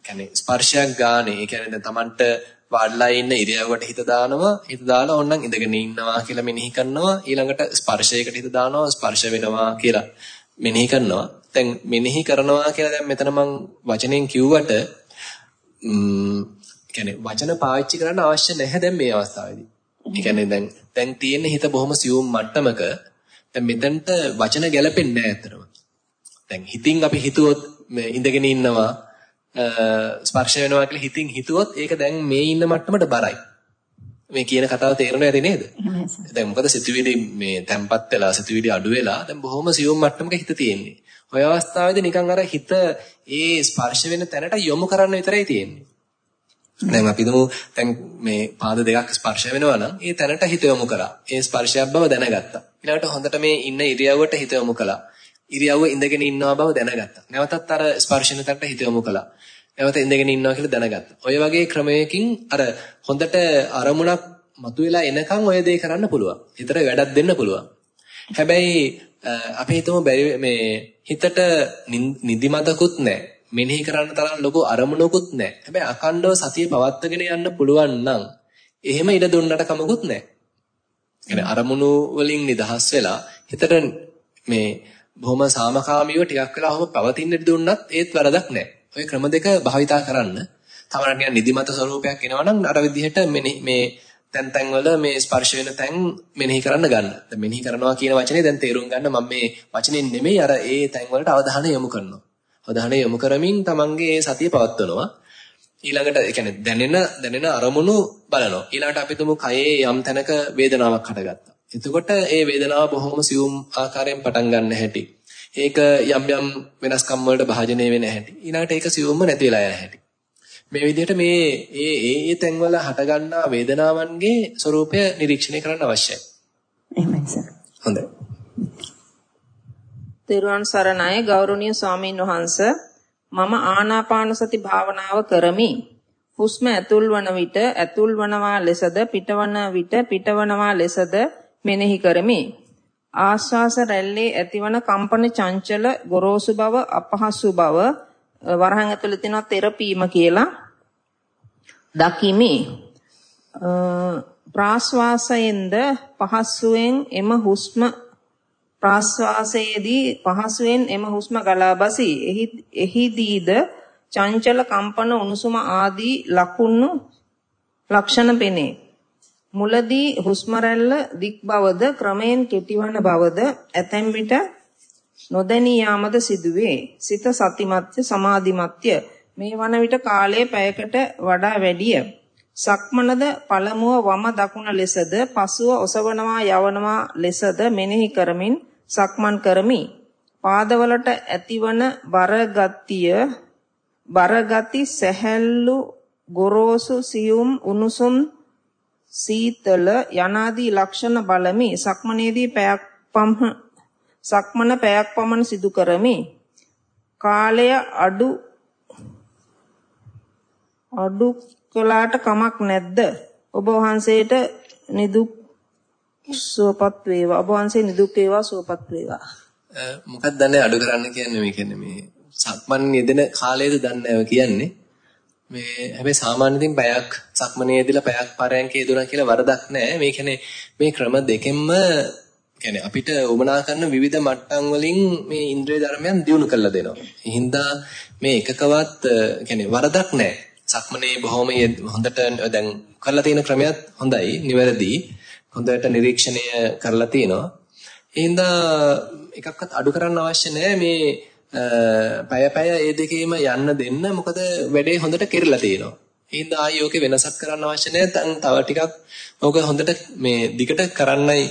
A: කියන්නේ ස්පර්ශයක් ගානේ. ඒ කියන්නේ දැන් Tamanට වාඩිලා ඉන්න ඉරියව්වට හිත දානවා. හිත දාලා ඕනනම් ඉඳගෙන ඉන්නවා කියලා මෙනෙහි කරනවා. ඊළඟට ස්පර්ශයකට හිත දානවා. ස්පර්ශ වෙනවා කියලා මෙනෙහි කරනවා. දැන් මෙනෙහි කරනවා කියලා දැන් මෙතන මම වචනෙන් කිව්වට ම්ම් කියන්නේ වචන පාවිච්චි කරන්න අවශ්‍ය නැහැ දැන් මේ අවස්ථාවේදී. ඒ කියන්නේ දැන් දැන් තියෙන හිත බොහොම සියුම් මට්ටමක දැන් මෙතනට වචන ගැලපෙන්නේ නැහැ අතරම. දැන් හිතින් අපි හිතුවොත් ඉඳගෙන ඉන්නවා ස්පර්ශ වෙනවා කියලා හිතින් හිතුවොත් ඒක දැන් මේ ඉන්න මට්ටමට බරයි. මේ කියන කතාව තේරෙන්නේ නැති නේද? දැන් මොකද සිතුවිලි මේ තැම්පත් වෙලා සිතුවිලි අඩු වෙලා දැන් බොහොම සියුම් මට්ටමක හිත තියෙන්නේ. ඔය අවස්ථාවේදී නිකන් අර හිත ඒ ස්පර්ශ වෙන තැනට යොමු කරන්න විතරයි තියෙන්නේ. දැන් අපි හිතමු දැන් මේ පාද දෙකක් ස්පර්ශ වෙනවා නම් ඒ තැනට හිත යොමු කරා. ඒ ස්පර්ශයක් බව දැනගත්තා. ඊළඟට හොඳට මේ ඉන්න ඉරියව්වට හිත යොමු කළා. ඉරියව්ව ඉඳගෙන ඉන්නවා බව දැනගත්තා. නැවතත් අර ස්පර්ශන තැනට හිත යොමු කළා. නැවත ඉඳගෙන ඉන්නවා කියලා දැනගත්තා. ඔය වගේ ක්‍රමයකින් අර හොඳට අරමුණක් මතුවලා එනකන් ඔය දේ කරන්න පුළුවන්. හිතට වැඩක් දෙන්න පුළුවන්. හැබැයි අපි හිතමු මේ හිතට නිදිමතකුත් නැහැ. මෙනෙහි කරන්න තරම් ලොකු අරමුණකුත් නැහැ. හැබැයි අකණ්ඩව සතිය පවත්වාගෙන යන්න පුළුවන් නම් එහෙම ඉඩ දුන්නට කමකුත් නැහැ. يعني අරමුණු වලින් නිදහස් වෙලා හිතට මේ බොහොම සාමකාමීව ටිකක් වෙලා ඔහොම පවතින්න දුන්නත් ඒත් වැරදක් නැහැ. ওই ක්‍රම දෙක භාවිතා කරන්න. තමන්න නිකන් නිදිමත ස්වරූපයක් එනවනම් අර විදිහට මේ තැන් තැන් වල මේ ස්පර්ශ වෙන තැන් මෙනෙහි කරන්න ගන්න. දැන් මෙනෙහි කරනවා කියන වචනේ දැන් තේරුම් ගන්න මම මේ වචනෙන් නෙමෙයි අර ඒ තැන් වලට අවධානය යොමු කරනවා. අවධානය යොමු කරමින් තමන්ගේ සතිය පවත්වනවා. ඊළඟට ඒ කියන්නේ දැනෙන දැනෙන අරමුණු බලනවා. ඊළඟට අපි තුමු කයේ යම් තැනක වේදනාවක් හටගත්තා. එතකොට ඒ වේදනාව බොහොම සියුම් ආකාරයෙන් පටන් ගන්න හැටි. ඒක යම් යම් වෙනස්කම් වලට භාජනය වෙන හැටි. ඊළඟට ඒක සියුම්ම නැති වෙලා යන හැටි. මේ විදිහට මේ ඒ ඒ ඒ තැන්වල හටගන්නා වේදනාවන්ගේ ස්වરૂපය නිරීක්ෂණය කරන්න අවශ්‍යයි.
C: එහෙමයි සර්.
A: හොඳයි.
B: තෙරුවන් සරණයි ගෞරවනීය ස්වාමීන් වහන්ස මම ආනාපාන සති භාවනාව කරමි. හුස්ම ඇතුල් වන විට ඇතුල් වනවා ලෙසද පිටවන විට පිටවනවා ලෙසද මෙනෙහි කරමි. ආශ්වාස රැල්ලේ ඇතිවන කම්පන චංචල ගොරෝසු බව අපහසු බව වරහන් ඇතුළේ තියෙන තෙරපීම කියලා දකිමි. ප්‍රාශ්වාසයෙන්ද පහසුවෙන් එම හුස්ම ප්‍රාශ්වාසයේදී පහසුවෙන් එම හුස්ම ගලා බසී. එහිදීද චංචල කම්පන උණුසුම ආදී ලකුණු ලක්ෂණ පෙනේ. මුලදී හුස්ම රැල්ල දික් බවද ක්‍රමයෙන් කෙටිවන බවද ඇතැම් විට නොදැනී යාමද සිදුවේ. සිත සතිමත්ය සමාධිමත්ය. මේ වන විට කාලය පැයකට වඩා වැඩිය. සක්මනද පළමුව වම දකුණ ලෙසද පසුව ඔසවනවා යවනවා ලෙසද මෙනෙහි කරමින් සක්මන් කරමි. පාදවලට ඇතිවන බර ගතිය බර ගති සැහැල්ලු ගොරෝසු සියුම් උණුසුම් සීතල යනාදී ලක්ෂණ බලමි. සක්මනේදී පැයක් පමණ සක්මන පැයක් පමණ සිදු කරමි. කාලය අඩු අඩු කළාට කමක් නැද්ද? ඔබ වහන්සේට නිදුක් සුවපත් වේවා. ඔබ වහන්සේ නිදුක් වේවා සුවපත් වේවා.
A: මොකක්ද දන්නේ අඩු කරන්න කියන්නේ මේ කියන්නේ මේ සක්මන් යෙදෙන කාලයද දන්නේ නැහැ කියන්නේ. මේ හැබැයි සාමාන්‍යයෙන් පැයක් සක්මනේදීලා පැයක් පරයන්කේ දුනා කියලා වරදක් නැහැ. මේ කියන්නේ මේ ක්‍රම දෙකෙන්ම කියන්නේ අපිට උමනා කරන විවිධ මට්ටම් වලින් මේ ඉන්ද්‍රිය ධර්මයන් දියුණු කරලා දෙනවා. හින්දා මේ එකකවත් කියන්නේ වරදක් නැහැ. සක්මනේ බොහොම හොඳට දැන් කරලා තියෙන ක්‍රමයක් හොඳයි, නිවැරදි. හොඳට නිරීක්ෂණය කරලා තිනවා. ඒ හින්දා එකක්වත් අඩු කරන්න අවශ්‍ය නැහැ මේ පය පය ඒ දෙකේම යන්න දෙන්න මොකද වැඩේ හොඳට කෙරලා තියෙනවා. ඒ හින්දා ආයෙ ඕකේ වෙනසක් කරන්න අවශ්‍ය නැහැ. දැන් තව ටිකක් ඕක හොඳට මේ දිගට කරන්නයි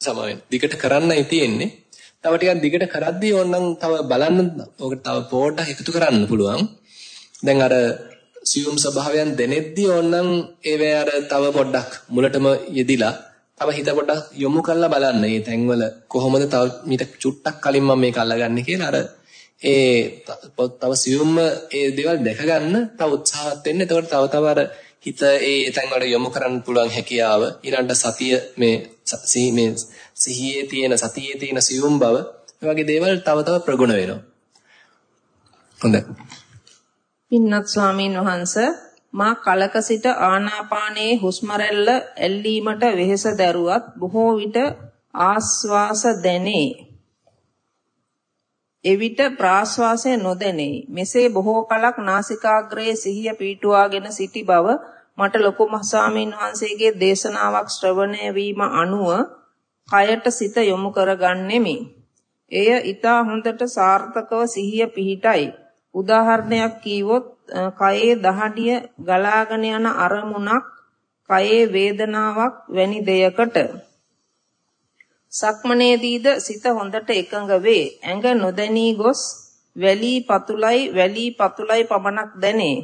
A: සමාවෙන්න. දිගට කරන්නයි තියෙන්නේ. තව ටිකක් දිගට කරද්දී ඕනනම් තව බලන්න ඕකට තව පොඩ්ඩක් එකතු කරන්න පුළුවන්. දැන් අර සියුම් ස්වභාවයන් දැනෙද්දී ඕනනම් ඒවේ අර තව පොඩ්ඩක් මුලටම යෙදිලා තව හිත පොඩ්ඩක් යොමු කරලා බලන්න. මේ තැන්වල කොහොමද තව මීට චුට්ටක් කලින් මම මේක අල්ලගන්නේ කියලා අර ඒ තව සියුම්ම ඒ දේවල් දැක ගන්න තව උත්සාහවත් වෙන්න. එතකොට තව තව අර හිත ඒ එතෙන් වල යොමු කරන්න පුළුවන් හැකියාව ඊළඟට සතිය මේ මේ සිහියේ තියෙන සතියේ තියෙන සියුම් බව ඒ වගේ දේවල් තව තව ප්‍රගුණ වෙනවා. හොඳයි.
B: පින්වත් ස්වාමීන් වහන්ස මා කලක සිට ආනාපානයේ හුස්ම රැල්ල ඇල්ලීමට වෙහෙස දැරුවත් බොහෝ විට ආස්වාස දැනේ. එවිට ප්‍රාශ්වාසය නොදැනේ. මෙසේ බොහෝ කලක් නාසිකාග්‍රයේ සිහිය පීටුවාගෙන සිටි බව මට ලොකු මහසාමීන් වහන්සේගේ දේශනාවක් ශ්‍රවණය වීම අනුව කයට සිත යොමු කරගන්නෙමි. එය ඊතා හොඳට සාර්ථකව සිහිය පිහිටයි. උදාහරණයක් කීවොත් කයේ දහඩිය ගලාගෙන යන අරමුණක් කයේ වේදනාවක් වැනි දෙයකට සක්මනේදීද සිත හොඳට එකඟ වේ. ඇඟ නොදැනී ගොස් වැලි පතුලයි වැලි පතුලයි පමණක් දැනේ.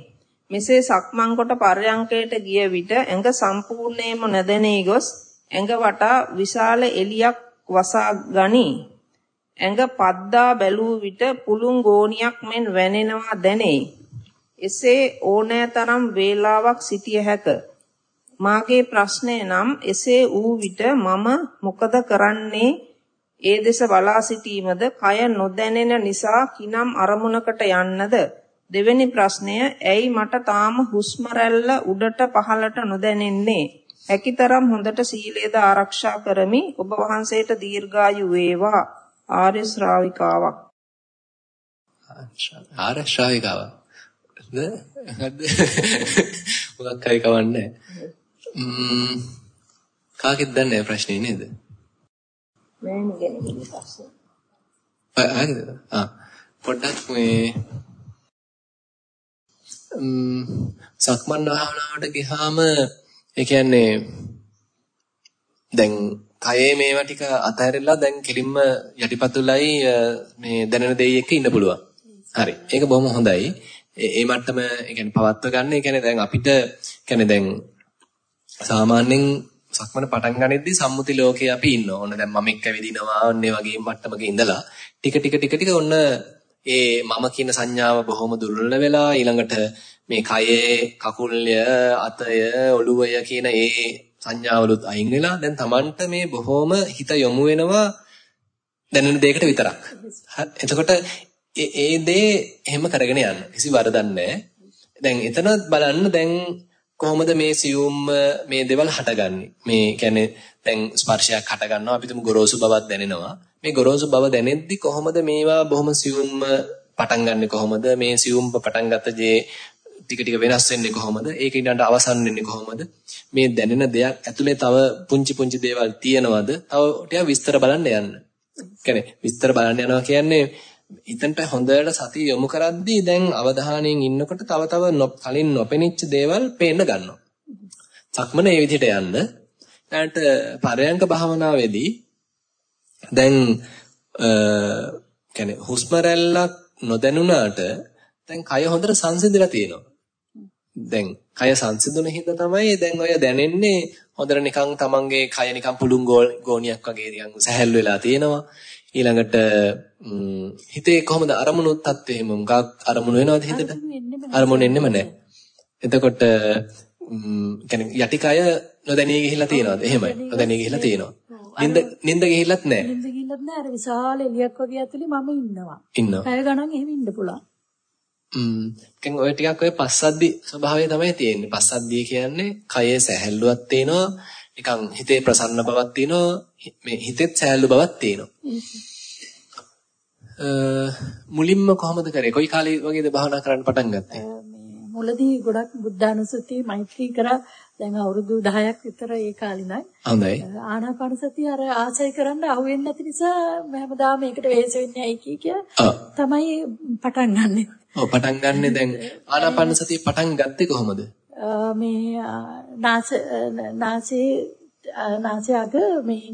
B: මෙසේ සක්මන් කොට පර්යංකයට ගිය විට ඇඟ සම්පූර්ණයෙන්ම නොදැනී ගොස් ඇඟ වටා විශාල එලියක් වසා ගනී. ඇඟ පද්දා බැලූ විට පුළුන් ගෝණියක් මෙන් වැනෙනවා දැනේ. එසේ ඕනෑතරම් වේලාවක් සිටිය හැක. මාගේ ප්‍රශ්නය නම් එසේ වූ විට මම මොකද කරන්නේ? ඒ දෙස බලා සිටීමද කය නොදැනෙන නිසා කිනම් අරමුණකට යන්නද? දෙවෙනි ප්‍රශ්නය ඇයි මට තාම හුස්ම උඩට පහළට නොදැනෙන්නේ? හැකිතරම් හොඳට සීලේද ආරක්ෂා කරමි. ඔබ වහන්සේට දීර්ඝායු වේවා. ආර්ය ශ්‍රාවිකාවක්.
A: ආර්ය ශ්‍රාවිකාවක්. නේද? මොකක් හරි කවන්නේ. ම්ම් කාගෙද දන්නේ ප්‍රශ්නේ නේද?
B: මෑණි ගැන ප්‍රශ්න.
A: ආ පොඩ්ඩක් මේ ම්ම් සක්මන් භාවනාවට ගියාම ඒ කියන්නේ දැන් කයේ මේවා ටික අතහැරලා දැන් කෙලින්ම යටිපතුලයි මේ දැනෙන දෙයි එක්ක ඉන්න පුළුවන්. හරි. ඒක බොහොම හොඳයි. ඒ මට්ටම ඒ කියන්නේ පවත්ව ගන්න. ඒ කියන්නේ දැන් අපිට කියන්නේ දැන් සාමාන්‍යයෙන් සක්මන පටන් ගනිද්දී සම්මුති ලෝකේ අපි ඉන්නවා. ඔන්න දැන් මම එක්ක ඇවිදිනවා. ඔන්න ඒ වගේ මට්ටමක ඉඳලා ටික ටික ටික ටික ඔන්න ඒ මම කියන සංඥාව බොහොම දුර්වල වෙලා ඊළඟට මේ කයේ කකුල්ය අතය ඔළුවය කියන ඒ සංඥාවලුත් අයින් වෙලා දැන් Tamanට මේ බොහොම හිත යොමු වෙනවා දැනෙන දෙයකට විතරක්. එතකොට ඒ ඒ දේ එහෙම කරගෙන යන්න. කිසි වරදක් නැහැ. දැන් එතන බලන්න දැන් කොහොමද මේ සියුම් මේ දේවල් හටගන්නේ? මේ කියන්නේ දැන් ස්පර්ශයක් හටගන්නවා අපිටම ගොරෝසු බවක් දැනෙනවා. මේ ගොරෝසු බව දැනෙද්දි කොහොමද මේවා බොහොම සියුම් පටන් ගන්නෙ කොහොමද? මේ සියුම් පටන් ගත්ත ජේ ටික ටික වෙනස් වෙන්නේ කොහොමද? ඒක ඊළඟට අවසන් වෙන්නේ කොහොමද? මේ දැනෙන දෙයක් ඇතුලේ තව පුංචි පුංචි දේවල් තියෙනවද? තව ටිකක් විස්තර බලන්න යන්න. කියන්නේ විස්තර බලන්න යනවා කියන්නේ ඉතන්ට හොඳට සතිය යොමු කරද්දී දැන් අවධානයෙන් ඉන්නකොට තව තව කලින් නොපෙනිච්ච දේවල් පේන්න ගන්නවා. සක්මන ඒ විදිහට යන්න. ඊට පරයන්ක භාවනාවේදී දැන් අ කියන්නේ හුස්ම රැල්ලක් නොදැනුණාට දැන් කය හොඳට සංසිඳලා තියෙනවා. දැන් කය සංසිඳුන හින්දා තමයි දැන් ඔය දැනෙන්නේ හොඳට නිකන් තමන්ගේ කය නිකන් පුළුන් ගෝණියක් වගේ නිකන් සැහැල්ලු වෙලා තියෙනවා. ඊළඟට හිතේ කොහොමද අරමුණු තත්ත්වය එහෙම මොකක් අරමුණු වෙනවද හිතට? අරමුණු එන්නෙම නැහැ. එතකොට කියන්නේ යටිකය නොදැනී ගිහිල්ලා තියෙනවද? එහෙමයි. නොදැනී ගිහිල්ලා තියෙනවා. නින්ද නින්ද ගිහිල්ලත් නැහැ.
D: නින්ද ගිහිල්ලත් නැහැ. අර විශාල එළියක් වගේ ඇතුලේ මම ඉන්නවා.
A: ඉන්නවා.
D: පැය ගණන් එහෙම ඉන්න පුළුවන්.
A: ම්ම් දැන් ඔය ටිකක් ඔය පස්සද්දි ස්වභාවය තමයි තියෙන්නේ. පස්සද්දිය කියන්නේ කයේ සැහැල්ලුවක් තියෙනවා. නිකන් හිතේ ප්‍රසන්න බවක් තියෙනවා. මේ හිතෙත් සැහැල්ලු බවක් තියෙනවා. මුලින්ම කොහොමද කරේ? කොයි කාලේ වගේද භාවනා කරන්න පටන් ගත්තේ?
D: මුලදී ගොඩක් බුද්ධානුස්සතිය මෛත්‍රී කරා දැන් අවුරුදු 10ක් විතර ඒ කාලේ නම්
A: හොඳයි
D: ආනාපාන සතිය අර ආසයි කරන්න අහු වෙන්නේ නැති නිසා හැමදාම මේකට වෙහෙස වෙන්නේ ඇයි කිය කිය තමයි පටන් ගන්නෙ.
A: ඔව් පටන් ගන්නෙ දැන් ආනාපාන සතිය පටන් ගත්තේ කොහොමද?
D: මේ නාස නාසයේ නාසය අග මේ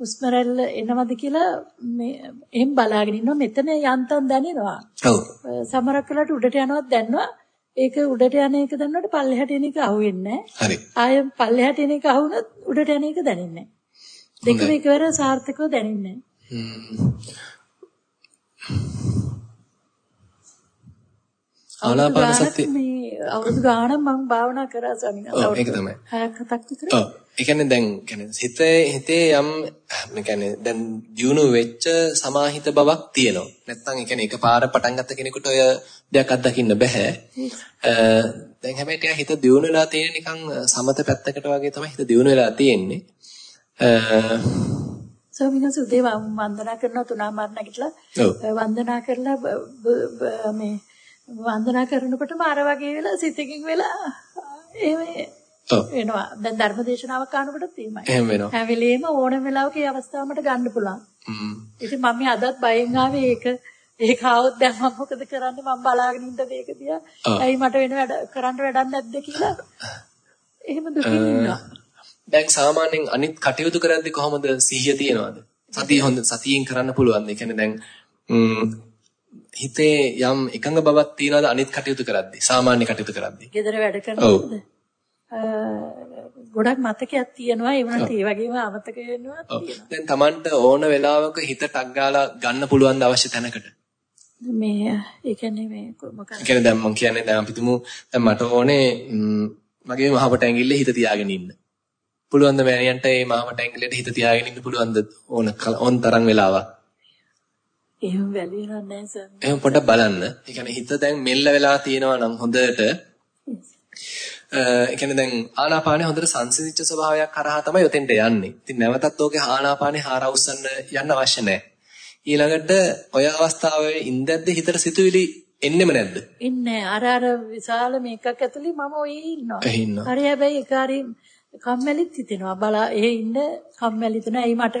D: හුස්ම රැල්ල එනවද කියලා මේ එහෙම බලාගෙන ඉන්නවා මෙතන යන්තම් දැනෙනවා.
A: ඔව්.
D: සමහරක් වෙලාවට උඩට යනවත් දැනනවා. ඒක උඩට යන එක දැනනකොට පල්ලෙහාට එන එක අහුවෙන්නේ නැහැ.
A: හරි.
D: ආය පල්ලෙහාට එන එක අහුනොත් උඩට යන එක දැනෙන්නේ නැහැ. දෙකම එකවර සාර්ථකව දැනෙන්නේ
A: ආනාපාන සතිය
D: මේ අවුරුදු ගාණක් මම භාවනා කරා ස්වාමීන්
A: ඔව් ඒක තමයි.
D: හයක් හතක් විතර.
A: ඔව්. ඒ කියන්නේ දැන් කියන්නේ හිතේ හිතේ යම් මේ කියන්නේ දැන් දියුණු වෙච්ච සමාහිත බවක් තියෙනවා. නැත්තම් ඒ කියන්නේ එකපාර පටන් ගත්ත කෙනෙකුට ඔය දෙයක් අත්දකින්න බෑ. දැන් හැබැයි ටික හිත දියුණු වෙලා තියෙන නිකන් සමත පැත්තකට වගේ තමයි හිත දියුණු වෙලා තියෙන්නේ.
D: ස්වාමීන් වහන්සේ වන්දනා කරනවා තුනාමාර නැගිටලා වන්දනා කරලා මේ වන්දනා කරනකොටම අර වගේ වෙලා සිතකින් වෙලා එහෙම වෙනවා. දැන් ධර්මදේශනාවක් කරනකොටත් එහෙමයි.
A: එහෙම වෙනවා.
D: හැම වෙලේම ඕනම වෙලාවක ඒ අවස්ථාව මට ගන්න පුළුවන්.
A: හ්ම්.
D: ඉතින් මම මේ අදත් බයෙන් ආවේ ඒක ඒක આવොත් දැන් මම මොකද කරන්නේ මම බලාගෙන ඉඳ මේක දිහා. ඇයි මට වෙන වැඩ කරන්න වැඩක් නැද්ද කියලා. එහෙම දුකින් ඉන්නවා.
A: දැන් සාමාන්‍යයෙන් අනිත් කටයුතු කරද්දී කොහොමද සිහිය තියනවද? සතිය හොඳ සතියෙන් කරන්න පුළුවන්. ඒ කියන්නේ දැන් හිතේ යම් එකඟ බවක් තියනවාද අනිත් කටයුතු කරද්දී? සාමාන්‍ය කටයුතු කරද්දී?
D: ගෙදර වැඩ කරනකොට ගොඩක් මතකයක් තියෙනවා ඒ වුණාට ඒ වගේම අමතක වෙනවා තියෙනවා.
A: දැන් Tamanට ඕන වෙලාවක හිත ටක් ගාලා ගන්න පුළුවන් ද අවශ්‍ය තැනකට?
D: මේ ඒ කියන්නේ මේ මොකක්ද?
A: ඒ කියන්නේ දැන් මම කියන්නේ දැන් අපි තුමු දැන් මට ඕනේ මගේ මහපට ඇඟිල්ලේ හිත තියාගෙන ඉන්න. පුළුවන් ද මෑණියන්ට මේ මහපට ඇඟිල්ලේට හිත තියාගෙන ඉන්න පුළුවන් ද ඕන ඕන තරම් වෙලාවක්?
D: එහෙම වැලියනක් නැහැ සර්.
A: එහෙනම් පොඩ්ඩක් බලන්න. ඒ කියන්නේ හිත දැන් මෙල්ල වෙලා තියෙනවා නම් හොඳට ඒ කියන්නේ දැන් ආනාපානේ හොඳට සංසිඳිච්ච ස්වභාවයක් කරහා තමයි යොතෙන්ට යන්නේ. ඉතින් නැවතත් ඕකේ ආනාපානේ හාරවුස්සන්න යන්න අවශ්‍ය නැහැ. ඊළඟට ඔය අවස්ථාවේ ඉඳද්දි හිතට සිතුවිලි එන්නෙම නැද්ද?
D: ඉන්නේ අර අර විශාල මේකක් ඇතුලේ මම ඔය ඉන්නවා.
A: එහි ඉන්නවා.
D: හරි හැබැයි ඒක හරි කම්මැලිත් හිතෙනවා. බලා ඒ ඉන්න කම්මැලි තන. ඇයි මට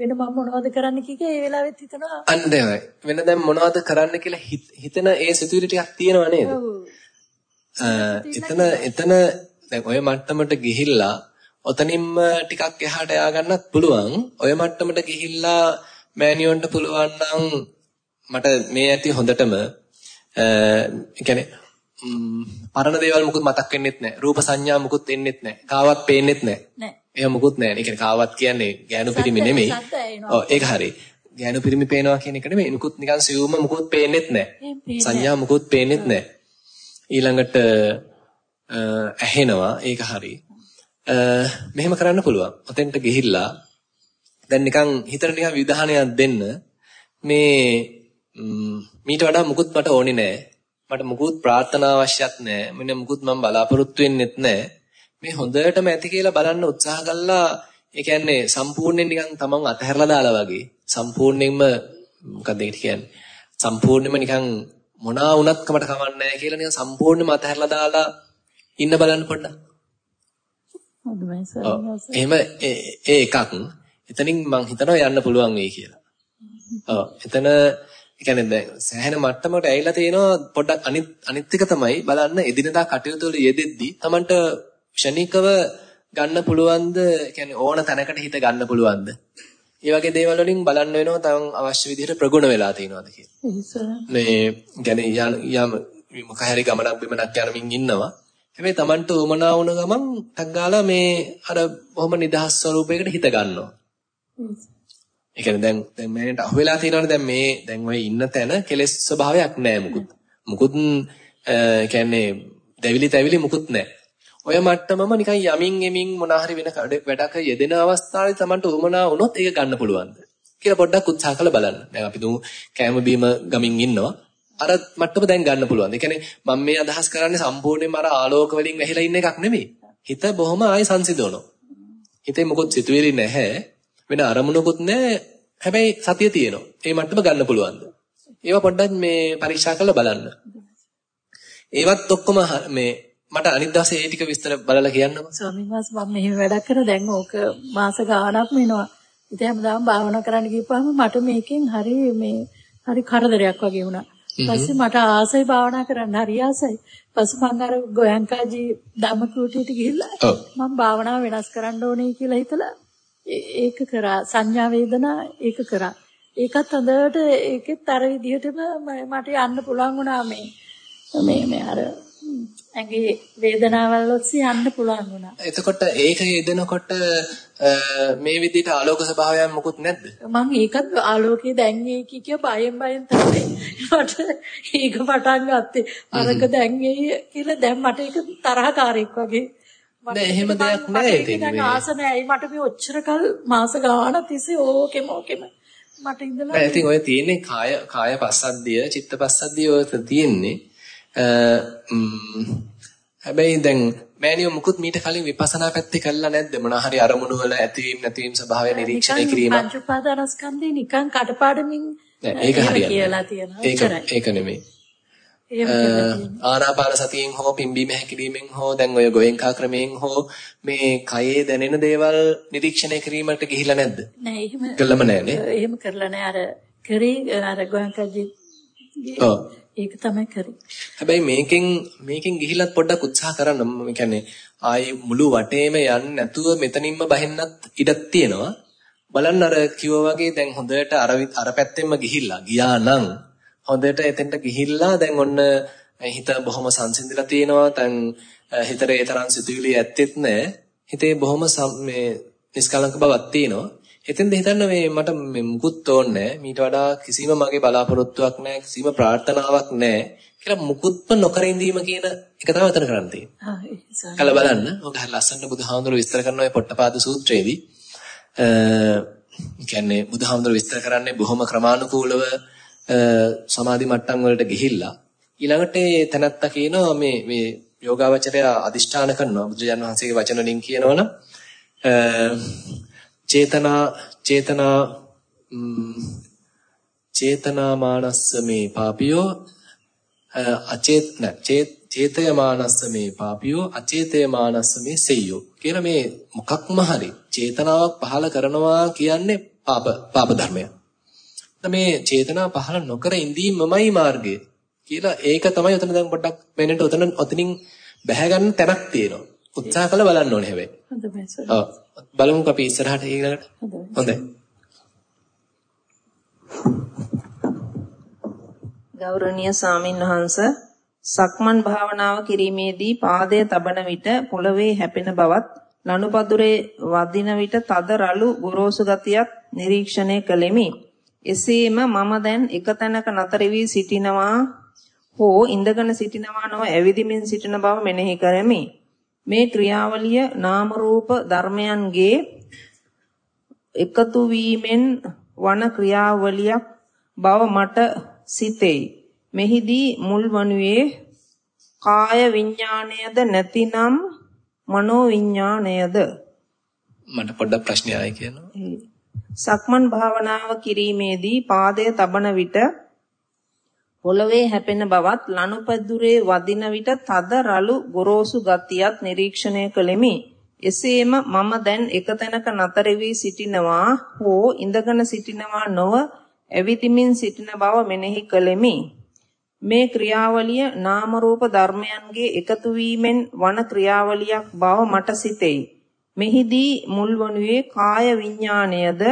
D: වෙන මම මොනවද කරන්න කික ඒ වෙලාවෙත් හිතනවා.
A: අන්න එහෙමයි. වෙන දැන් මොනවද කරන්න කියලා හිතන ඒ සිතුවිලි ටිකක් තියෙනව නේද? එතන එතන දැන් ඔය මට්ටමට ගිහිල්ලා ඔතනින්ම ටිකක් එහාට යා ගන්නත් පුළුවන්. ඔය මට්ටමට ගිහිල්ලා මෑනියොන්ට පුළුවන් නම් මට මේ ඇති හොඳටම ඒ කියන්නේ පරණ දේවල් මුකුත් මතක් වෙන්නෙත් නැහැ. රූප සංඥා මුකුත් එන්නෙත් නැහැ. කාවත් පේන්නෙත් නැහැ. එහෙම මුකුත් නැහැ. ඒ කියන්නේ කාවත් කියන්නේ ගෑනු පිරිමි නෙමෙයි. ඔව් ඒක හරි. ගෑනු පිරිමි පේනවා කියන එක නෙමෙයි. මුකුත් නිකන් සියුම්ම මුකුත් පේන්නෙත් නැහැ. සංඥා මුකුත් පේන්නෙත් නැහැ. ඊළඟට ඇහෙනවා ඒක හරි. මෙහෙම කරන්න පුළුවන්. ඔතෙන්ට ගිහිල්ලා දැන් නිකන් හිතට නිකන් විධානයක් දෙන්න මේ මීට වඩා මුකුත් මට ඕනේ නෑ. මට මුකුත් ප්‍රාර්ථනා අවශ්‍යත් නෑ. මෙන්න මුකුත් මම බලාපොරොත්තු වෙන්නෙත් නෑ. මේ හොඳටම ඇති කියලා බලන්න උත්සාහ කළා. ඒ කියන්නේ සම්පූර්ණයෙන් නිකන් තමන් අතහැරලා දාලා වගේ. සම්පූර්ණයෙන්ම මොකක්ද ඒකට කියන්නේ? සම්පූර්ණයෙන්ම නිකන් මොනවා වුණත් කමට කවන්නේ කියලා නිකන් සම්පූර්ණයෙන්ම අතහැරලා දාලා ඉන්න බලන්න පොඩ්ඩක්.
D: හොඳයි සර්.
A: එහෙම ඒ එකක්. එතනින් මං හිතනවා යන්න පුළුවන් වෙයි කියලා. ඔව්. එතන ඒ කියන්නේ දැන් සෑහෙන මට්ටමකට ඇවිල්ලා තියෙනවා පොඩ්ඩක් අනිත් අනිත් එක තමයි බලන්න එදිනදා කටයුතු වල යෙදෙද්දී Tamanට ක්ෂණිකව ගන්න පුළුවන්ද කියන්නේ ඕන තැනකට හිත ගන්න පුළුවන්ද ඒ වගේ දේවල් වලින් බලන්න වෙනවා තම අවශ්‍ය විදිහට ප්‍රගුණ වෙලා තියෙනවද කියලා. මේ කියන්නේ යම් මොක හරි ගමනක් බිමනක් යනමින් ඉන්නවා. හැබැයි Tamanට උමනා වුණ ගමන් ටක් ගාලා මේ අර බොහොම නිදහස් ස්වරූපයකට හිත ගන්නවා. ඒ කියන්නේ දැන් දැන් මේකට අහුවෙලා තියෙනවනේ දැන් මේ දැන් ඔය ඉන්න තැන කෙලෙස් ස්වභාවයක් නැහැ මුකුත්. මුකුත් කියන්නේ දැවිලි තැවිලි මුකුත් නැහැ. ඔය මට්ටමම නිකන් යමින් එමින් මොනා හරි වෙන වැඩක යෙදෙන අවස්ථාවේ Tamanට උමනා වුණොත් ඒක ගන්න පුළුවන්ද කියලා පොඩ්ඩක් උත්සාහ කරලා බලන්න. දැන් අපි දුමු කැම බීම ගමින් ඉන්නවා. අර මට්ටම දැන් ගන්න පුළුවන්. ඒ කියන්නේ මම මේ අදහස් කරන්නේ සම්පූර්ණයෙන්ම අර ආලෝක වලින් වැහිලා ඉන්න එකක් නෙමෙයි. හිත බොහොම ආයි සංසිඳවනවා. හිතේ මොකොත් සිතුවිලි නැහැ. වෙන අරමුණකුත් නැහැ. හැබැයි සතිය තියෙනවා. ඒ මට්ටම ගන්න පුළුවන්ද? ඒවා පොඩ්ඩක් මේ පරීක්ෂා කරලා බලන්න. ඒවත් ඔක්කොම මේ මට අනිත් දවසේ ඒ ටික විස්තර බලලා කියන්නකෝ.
D: ස්වාමීන් වහන්සේ මම මෙහෙම වැඩක් කරා දැන් ඕක මාස ගාණක් වෙනවා. ඉතින් හැමදාම භාවනා කරන්න ගිහපුවාම මට මේකෙන් හරි මේ හරි කරදරයක් වගේ වුණා. ඊපස්සේ මට ආසයි භාවනා කරන්න හරි ආසයි. ඊපස්සේ මම අර ගෝයන්කාජී ධම්මකූටියට ගිහිල්ලා මම භාවනාව වෙනස් කරන්න ඕනේ කියලා හිතලා ඒක කරා සංඥා වේදනා ඒක කරා. ඒකත් හොඳට ඒකෙත් අර විදිහටම මට යන්න පුළුවන් වුණා මේ මේ මේ අර ඇඟේ වේදනාවල් ඔස්සේ යන්න පුළුවන් වුණා.
A: එතකොට ඒක යෙදෙනකොට මේ විදිහට ආලෝක ස්වභාවයක් මොකුත් නැද්ද?
D: මම ඒකත් ආලෝකයේ දැන්නේ කිය කිය බයෙන් බයෙන් තමයි මට ඒක පටන් ගත්තේ. අරක දැන්නේ කියලා දැන් මට ඒක තරහකාරයක් වගේ.
A: නෑ එහෙම දෙයක් නෑ ඉතින්
D: මේ ආස නෑයි මට මේ ඔච්චර කල් මාස ගාණක් තිස්සේ ඕකෙම ඕකෙම මට ඉඳලා
A: නෑ ඉතින් ඔය තියෙන්නේ කාය කාය පස්සද්ධිය චිත්ත පස්සද්ධිය ඔය තියෙන්නේ හැබැයි දැන් මෑනියෝ මුකුත් මීට කලින් විපස්සනා පැත්තේ කළා නැද්ද? මොන හරි අරමුණු වල ඇතිවීම නැතිවීම ස්වභාවය නිරීක්ෂණය කිරීම
D: පංච උපාදානස්කන්ධේ නිකන් කටපාඩමින්
A: ඒක ඒක ඒක නෙමෙයි. ආනාපාන සතියෙන් හෝ පිම්බීම හැකිලීමෙන් හෝ දැන් ඔය ගෝයෙන්කා ක්‍රමයෙන් හෝ මේ කයේ දැනෙන දේවල් නිරීක්ෂණය කිරීමට ගිහිලා නැද්ද?
D: නෑ එහෙම
A: කළම නෑනේ
D: එහෙම කරලා නෑ. අර කරේ අර ගෝයෙන්කාජි
A: ඔව්
D: ඒක තමයි කරේ.
A: හැබැයි මේකෙන් මේකෙන් ගිහිලත් පොඩ්ඩක් උත්සාහ කරන්න. මම කියන්නේ ආයේ මුළු වටේම යන්නේ නැතුව මෙතනින්ම බහින්නත් ඉඩක් තියෙනවා. බලන්න අර කිව්වා වගේ දැන් හොඳට අර අර පැත්තෙන්ම ගිහිල්ලා ගියා නම් හොඳට එතෙන්ට ගිහිල්ලා දැන් ඔන්න හිත බොහොම සංසිඳිලා තියෙනවා. දැන් හිතේ ඒ තරම් සිතුවිලි ඇත්තෙත් නැහැ. හිතේ බොහොම මේ නිස්කලංක බවක් තියෙනවා. එතෙන්ද හිතන්න මේ මට මුකුත් ඕනේ මීට වඩා කිසිම මගේ බලාපොරොත්තුවක් නැහැ කිසිම ප්‍රාර්ථනාවක් නැහැ කියලා මුකුත්ම නොකර ඉඳීම කියන එක තමයි අතන කරන්න තියෙන්නේ. කල බලන්න. හරිය ලස්සන බුදුහාමුදුරුවෝ විස්තර කරන ඔය පොට්ටපාද සූත්‍රයේදී. අ කියන්නේ බුදුහාමුදුරුවෝ විස්තර කරන්නේ බොහොම ක්‍රමානුකූලව සමාධි මට්ටම් වලට ගිහිල්ලා. ඊළඟට ඒ තනත්තා කියනවා මේ මේ යෝගාවචරය අදිෂ්ඨාන කරනවා. බුදුජාණන් වහන්සේගේ වචන වලින් කියනවනම් චේතනා චේතනා චේතනා මානස්ස මේ පාපියෝ අචේත චේතය මානස්ස මේ පාපියෝ අචේතය මානස්ස මේ සෙය්‍යෝ කියන මේ මොකක්ම හරි චේතනාවක් පහල කරනවා කියන්නේ පාප පාප ධර්මයක්. මේ චේතනා පහල නොකර ඉඳීමමයි මාර්ගය කියලා ඒක තමයි උතන දැන් පොඩ්ඩක් වෙනට උතන ඔතනින් බැහැ ගන්න තැනක් තියෙනවා. උත්සාහ කළ බලන්න ඕනේ හැබැයි.
D: හොඳයි සර්.
A: ඔව්. බලමුකෝ අපි ඉස්සරහට ඊළඟට. හොඳයි.
B: ගෞරවනීය සාමින් වහන්ස සක්මන් භාවනාව කිරීමේදී පාදය තබන විට පොළවේ හැපෙන බවත් ලනුපදුරේ වදින විට තද රළු ගොරෝසු ගතියක් නිරීක්ෂණය කළෙමි. එසේම මම දැන් එක තැනක නතර වී සිටිනවා හෝ ඉඳගෙන සිටිනවා නොව ඇවිදිමින් සිටින බව මෙනෙහි කරමි. මේ ක්‍රියාවලිය නාම රූප ධර්මයන්ගේ එකතු වීමෙන් වන ක්‍රියාවලියක් බව මට සිතෙයි. මෙහිදී මුල් වනුයේ කාය විඥාණයද නැතිනම් මනෝ විඥාණයද
A: මට පොඩ්ඩක් ප්‍රශ්නයක් ආයි කියනවා.
B: සක්මන් භාවනාව කිරීමේදී පාදය තබන විට පොළවේ හැපෙන බවත් ලනුපැදුරේ වදින විට තද රළු ගොරෝසු ගතියත් නිරීක්ෂණය කළෙමි. එසේම මම දැන් එක තැනක නතර වී සිටිනවා හෝ ඉඳගෙන සිටිනවා නොව ඇවිදිමින් සිටින බව මෙනෙහි කළෙමි. මේ ක්‍රියාවලිය නාම රූප ධර්මයන්ගේ එකතු වීමෙන් වන ක්‍රියාවලියක් බව මට සිතෙයි. මෙහිදී මුල් වනුයේ කාය විඥාණයද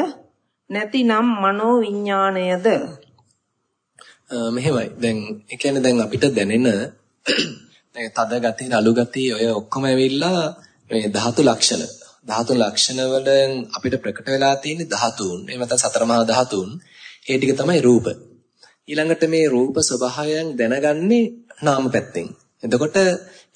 B: නැතිනම් මනෝ විඥාණයද
A: මෙහෙමයි. දැන් ඒ කියන්නේ දැන් අපිට දැනෙන දැන් තද ගති, නලු ගති ඔය ඔක්කොම ඇවිල්ලා මේ ධාතු ලක්ෂණ. ධාතු ලක්ෂණ වලින් අපිට ප්‍රකට වෙලා තියෙන ධාතුන්. එහෙම නැත්නම් සතර මහා ධාතුන්. ඒ ටික තමයි රූප. ඊළඟට මේ රූප ස්වභාවයන් දැනගන්නේ නාම පැත්තෙන්. එතකොට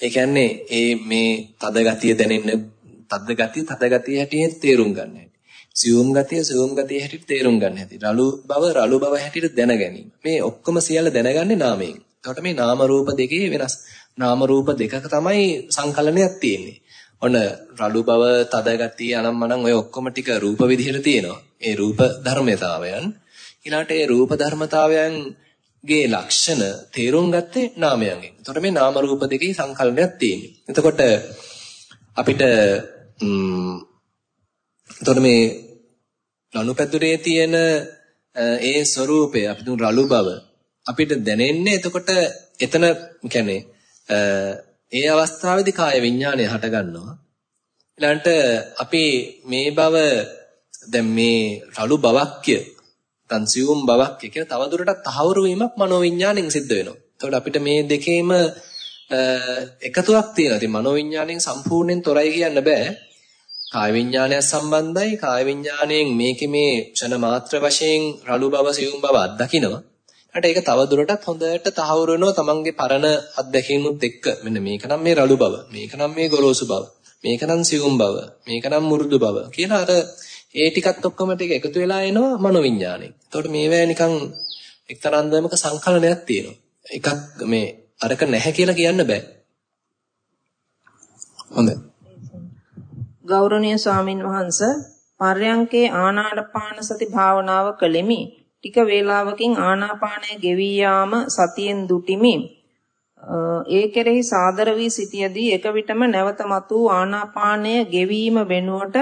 A: ඒ කියන්නේ ඒ මේ තද ගතිය දැනෙන්න තද ගතිය තද ගතිය හැටියට තේරුම් ගන්න. සියුම් ගතිය සියුම් ගතිය හැටියට තේරුම් ගන්න හැටි. රළු බව රළු බව හැටියට දැන ගැනීම. මේ ඔක්කොම සියල්ල දැනගන්නේ නාමයෙන්. එතකොට මේ නාම රූප දෙකේ වෙනස්. නාම රූප දෙකක තමයි සංකලනයක් තියෙන්නේ. ඔන්න රළු බව, තද ගතිය, අනම්මනම් ඔය ඔක්කොම ටික රූප විදිහට තියෙනවා. ඒ රූප ධර්මතාවයන්. ඊළාට ඒ රූප ධර්මතාවයන් ගේ ලක්ෂණ තේරුම් ගත්තේ නාමයෙන්. එතකොට මේ නාම රූප දෙකේ සංකලනයක් තියෙන්නේ. එතකොට අපිට එතකොට මේ ලනුපැදුරේ තියෙන ඒ ස්වરૂපය අපි දුන් රළු බව අපිට දැනෙන්නේ එතකොට එතන කියන්නේ ඒ අවස්ථාවේදී කාය විඥානය හට ගන්නවා ඊළඟට අපි මේ බව දැන් මේ රළු බවක්ය තන්සියුම් බවක්ය කියලා තවදුරටත් තහවුරු වීමක් මනෝවිඥාණයෙන් සිද්ධ වෙනවා. එතකොට අපිට මේ දෙකේම එකතුවක් තියෙනවා. ඉතින් මනෝවිඤ්ඤාණයෙන් සම්පූර්ණයෙන් තොරයි කියන්න බෑ. කාය විඤ්ඤාණය සම්බන්ධයි. කාය විඤ්ඤාණයෙන් මේකේ මේ ක්ෂණ මාත්‍ර වශයෙන් රළු බව සියුම් බව අත්දකිනවා. ඊට ඒක තව දුරටත් හොඳට තහවුරු වෙනවා තමන්ගේ පරණ අත්දැකීමුත් එක්ක. මෙන්න මේක නම් මේ රළු බව. මේක නම් මේ ගොරෝසු බව. මේක නම් සියුම් බව. මේක නම් මුරුදු බව. කියලා අර ඒ ටිකත් ඔක්කොම ටික එකතු වෙලා එනවා මනෝවිඤ්ඤාණය. එතකොට මේවැ නිකන් එක්තරා අන්දමක සංකලනයක් තියෙනවා. එකක් මේ අරක නැහැ කියලා කියන්න බෑ. හොඳයි.
B: ගෞරවනීය ස්වාමින් වහන්සේ පර්යංකේ ආනාපාන සති භාවනාව කළෙමි. ටික වේලාවකින් ආනාපානය ගෙවී යාම සතියෙන් දුටිමි. ඒ කෙරෙහි සාදර වී සිටියේදී එක විටම නැවත මතු ආනාපානය ගෙවීම වෙනුවට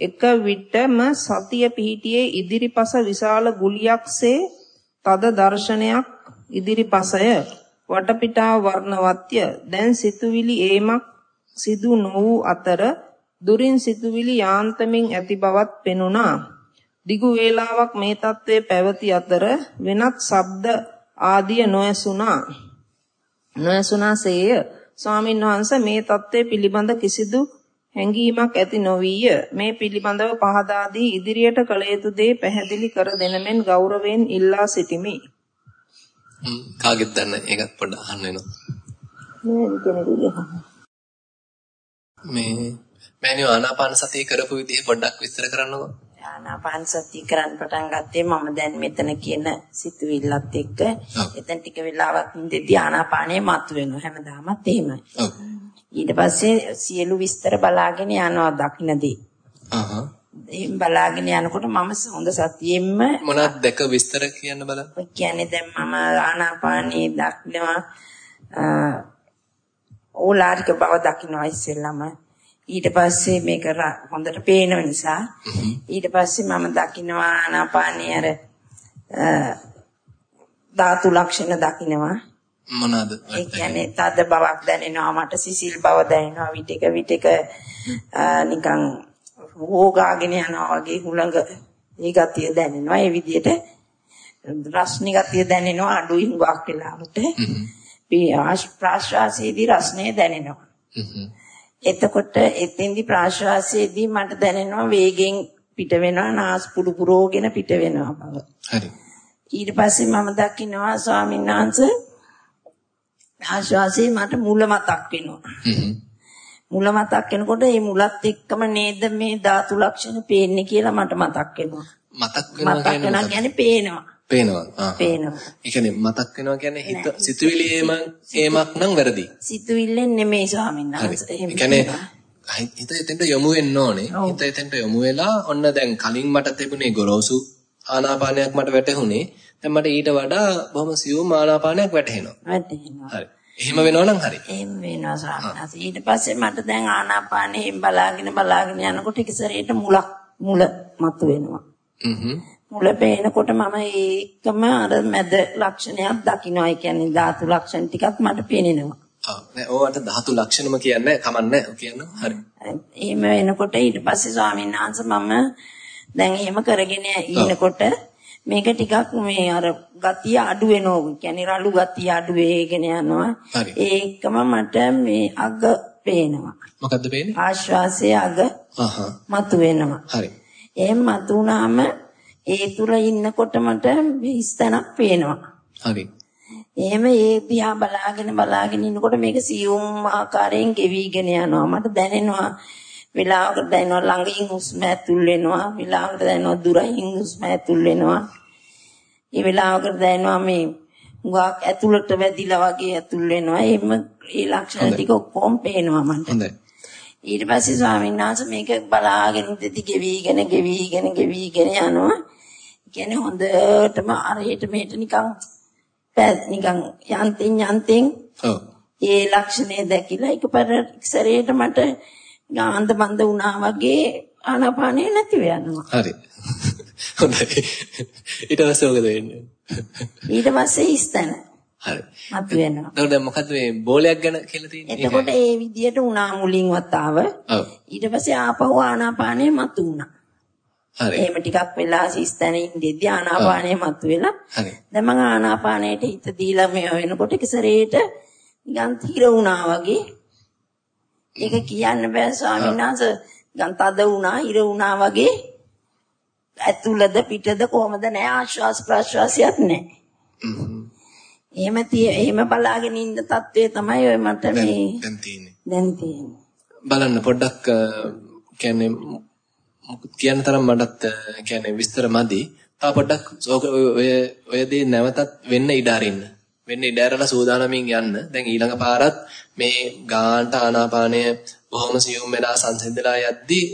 B: එක විටම සතිය පිහිටියේ ඉදිරිපස විශාල ගුලියක්සේ තද දර්ශනයක් ඉදිරිපසය වටපිටාව වර්ණවත්ය දැන් සිතුවිලි ඒමක් සිදු නොවූ අතර දුරින් සිතුවිලි යාන්තමින් ඇති බවත් පෙනුණා. දිගු වේලාවක් මේ తත්වයේ පැවති අතර වෙනත් ශබ්ද ආදිය නොඇසුණා. නොඇසුණාසේය. ස්වාමීන් වහන්සේ මේ தත්ත්වය පිළිබඳ කිසිදු හැඟීමක් ඇති නොවිය. මේ පිළිබඳව පහදා දී ඉදිරියට කළ යුතු දේ පැහැදිලි කර දෙන මෙන් ගෞරවයෙන් ඉල්ලා සිටිමි.
A: කාගෙත් දන්න එකක් පොඩ්ඩ අහන්න වෙනවා.
B: මේ කෙනෙකුගේ
A: මේ මෑනියෝ ආනාපාන සතිය කරපු විදිහ පොඩ්ඩක් විස්තර කරන්නකෝ.
C: ආනාපාන සතිය කරන් පටන් ගත්තේ මම දැන් මෙතන කියන සිතුවිල්ලත් එක්ක එතන ටික වෙලාවක් ඉඳිද්දී ආනාපානේ මතුවෙනවා හැමදාමත් එහෙමයි. ඊට පස්සේ සියලු විස්තර බලාගෙන යනවා දකින්නදී.
A: අහහ.
C: එහෙම බලාගෙන යනකොට මම හොඳ සතියෙන්න
A: මොනවද දැක විස්තර කියන්න බලන්න.
C: කියන්නේ දැන් මම ආනාපානේ දක්නවා ඕලාරික බව දකින්නවා ඉස්සෙල්ලම ඊට පස්සේ මේක හොඳට පේන නිසා ඊට පස්සේ මම දකින්නවා ආනාපානේ අර ධාතු ලක්ෂණ දකින්නවා
A: මොනවාද?
C: ඒ කියන්නේ තද බවක් දැනෙනවා මට සිසිල් බව දැනෙනවා විටක විටක නිකන් රෝගාගෙන යනවා වගේ හුළඟ ඒ ගතිය දැනෙනවා. ඒ විදිහට රස්නි ගතිය දැනෙනවා අඩුයි හුඟක් වෙලාවට. ප්‍රාශ්වාසයේදී රස්නේ දැනෙනවා එතකොට එතෙන්දි ප්‍රාශ්වාසයේදී මට දැනෙනවා වේගෙන් පිට වෙනවා නාස් පුඩු පුරෝගෙන පිට වෙනවා බව
A: හරි
C: ඊට පස්සේ මම දකින්නවා ස්වාමීන් වහන්සේ ආශ්වාසයේ මට මුල මතක් වෙනවා. මුල මතක් වෙනකොට මේ මුලත් එක්කම නේද මේ ධාතු ලක්ෂණ පේන්නේ කියලා මට. මතක් වෙනවා
A: මතක් වෙනවා
C: කියන්නේ පේනවා.
A: පේනවා.
C: පේනවා.
A: ඒ කියන්නේ මතක් වෙනවා කියන්නේ හිත සිතුවිලි ඒමක් නම් වැරදි.
C: සිතුවිල්ලෙන් නෙමෙයි ස්වාමීන් වහන්සේ.
A: ඒ කියන්නේ හිත එතෙන්ට යොමු වෙන්න ඕනේ. හිත එතෙන්ට යොමු වෙලා ඔන්න දැන් කලින් මට තිබුණේ ගොරෝසු ආනාපානයක් මට වැටහුනේ. දැන් මට ඊට වඩා බොහොම සියුම් ආනාපානයක් වැටහෙනවා.
C: වැටහෙනවා.
A: හරි. එහෙම වෙනවා නම් හරි.
C: එහෙම වෙනවා ස්වාමීන් ඊට පස්සේ මට දැන් ආනාපානෙ බලාගෙන බලාගෙන යනකොට ඉකසරේට මුලක් මුල මතුවෙනවා.
A: හ්ම්
C: මුල පේනකොට මම ඒකම අර මැද ලක්ෂණයක් දකින්නවා. ඒ කියන්නේ ධාතු ලක්ෂණ ටිකක් මට පේනෙනවා.
A: ආ නෑ ඕවට ධාතු ලක්ෂණම කියන්නේ කමන්නේ කියන්න හරි.
C: එහෙම වෙනකොට ඊට පස්සේ ස්වාමීන් වහන්සේ මම දැන් එහෙම කරගෙන ඉන්නකොට මේක ටිකක් මේ අර ගතිය අඩු වෙනවා. කියන්නේ රළු ගතිය අඩු වෙගෙන යනවා. ඒකම මට මේ අග පේනවා.
A: මොකද්ද පේන්නේ?
C: ආශ්වාසයේ අග
A: අහහ.
C: මතු වෙනවා.
A: හරි.
C: එහෙම මතු වුණාම ඒ තුල ඉන්නකොට මට හිස්තනක් පේනවා.
A: හරි.
C: එහෙම ඒ දිහා බලාගෙන බලාගෙන ඉන්නකොට මේක සියුම් ආකාරයෙන් ගෙවිගෙන යනවා. මට දැනෙනවා වෙලාවකට දැනෙනවා ළඟින් හුස්ම ඇතුල් වෙනවා. වෙලාවකට දැනෙනවා දුරින් හුස්ම ඇතුල් වෙනවා. ඒ වෙලාවකට දැනෙනවා මේ හුඟක් ඇතුළට වැදිලා වගේ ඇතුල් වෙනවා. එහෙම ඒ ලක්ෂණ ටික ඔක්කොම පේනවා මට.
A: හොඳයි.
C: ඊට පස්සේ ස්වාමීන් වහන්සේ මේක බලාගෙන ඉඳි ගෙවිගෙන ගෙවිගෙන ගෙවිගෙන යනවා කියන්නේ හොඳටම අරහෙට මෙහෙට නිකන් නිකන් යන්තින් යන්තින්
A: ඔව්
C: ඒ ලක්ෂණය දැකිලා එකපාර ඉක්සරේට මට ගාන්ධ බඳ වුණා වගේ ආනාපානේ නැතිව යනවා.
A: හරි. හොඳයි. ඊට පස්සේ මොකද වෙන්නේ?
C: ඊට පස්සේ ඉස්තන.
A: හරි.
C: මතු වෙනවා.
A: එතකොට මොකද්ද මේ බෝලයක් ගැන කියලා තියෙන්නේ?
C: එතකොට ඒ විදියට උනා මුලින් වතාව.
A: ඔව්.
C: ඊට පස්සේ ආපහු ආනාපානේ මතු වුණා.
A: හරි.
C: එහෙම ටිකක් වෙලා සිස්තන ඉඳිද්දී ආනාපානේ මතු වෙලා.
A: හරි.
C: දැන් මම ආනාපානයට හිත දීලා මේ වෙනකොට ඉස්සරේට නිකන් තිර වුණා වගේ. ඒක කියන්න බෑ ස්වාමීන් වහන්සේ. නිකන් තද වුණා, ඉර වුණා වගේ. ඇතුළද පිටද කොහමද නෑ ආශ්වාස ප්‍රශ්වාසයක් නෑ. එහෙම තිය එහෙම බලාගෙන ඉන්න තත්වයේ තමයි ඔය මට මේ
A: දැන් තියෙන්නේ.
C: දැන් තියෙන්නේ.
A: බලන්න පොඩ්ඩක් කියන්නේ මොකද කියන්න තරම් මටත් අ, කියන්නේ විස්තර මදි. තා පොඩ්ඩක් ඕක ඔය ඔය- ඔය දේ නැවතත් වෙන්න ඉඩ අරින්න. වෙන්න ඉඩ ඇරලා සූදානමින් යන්න. දැන් ඊළඟ පාරත් මේ ගාන්ට ආනාපානය බොහොම සියුම් වෙලා සංසිඳලා යද්දී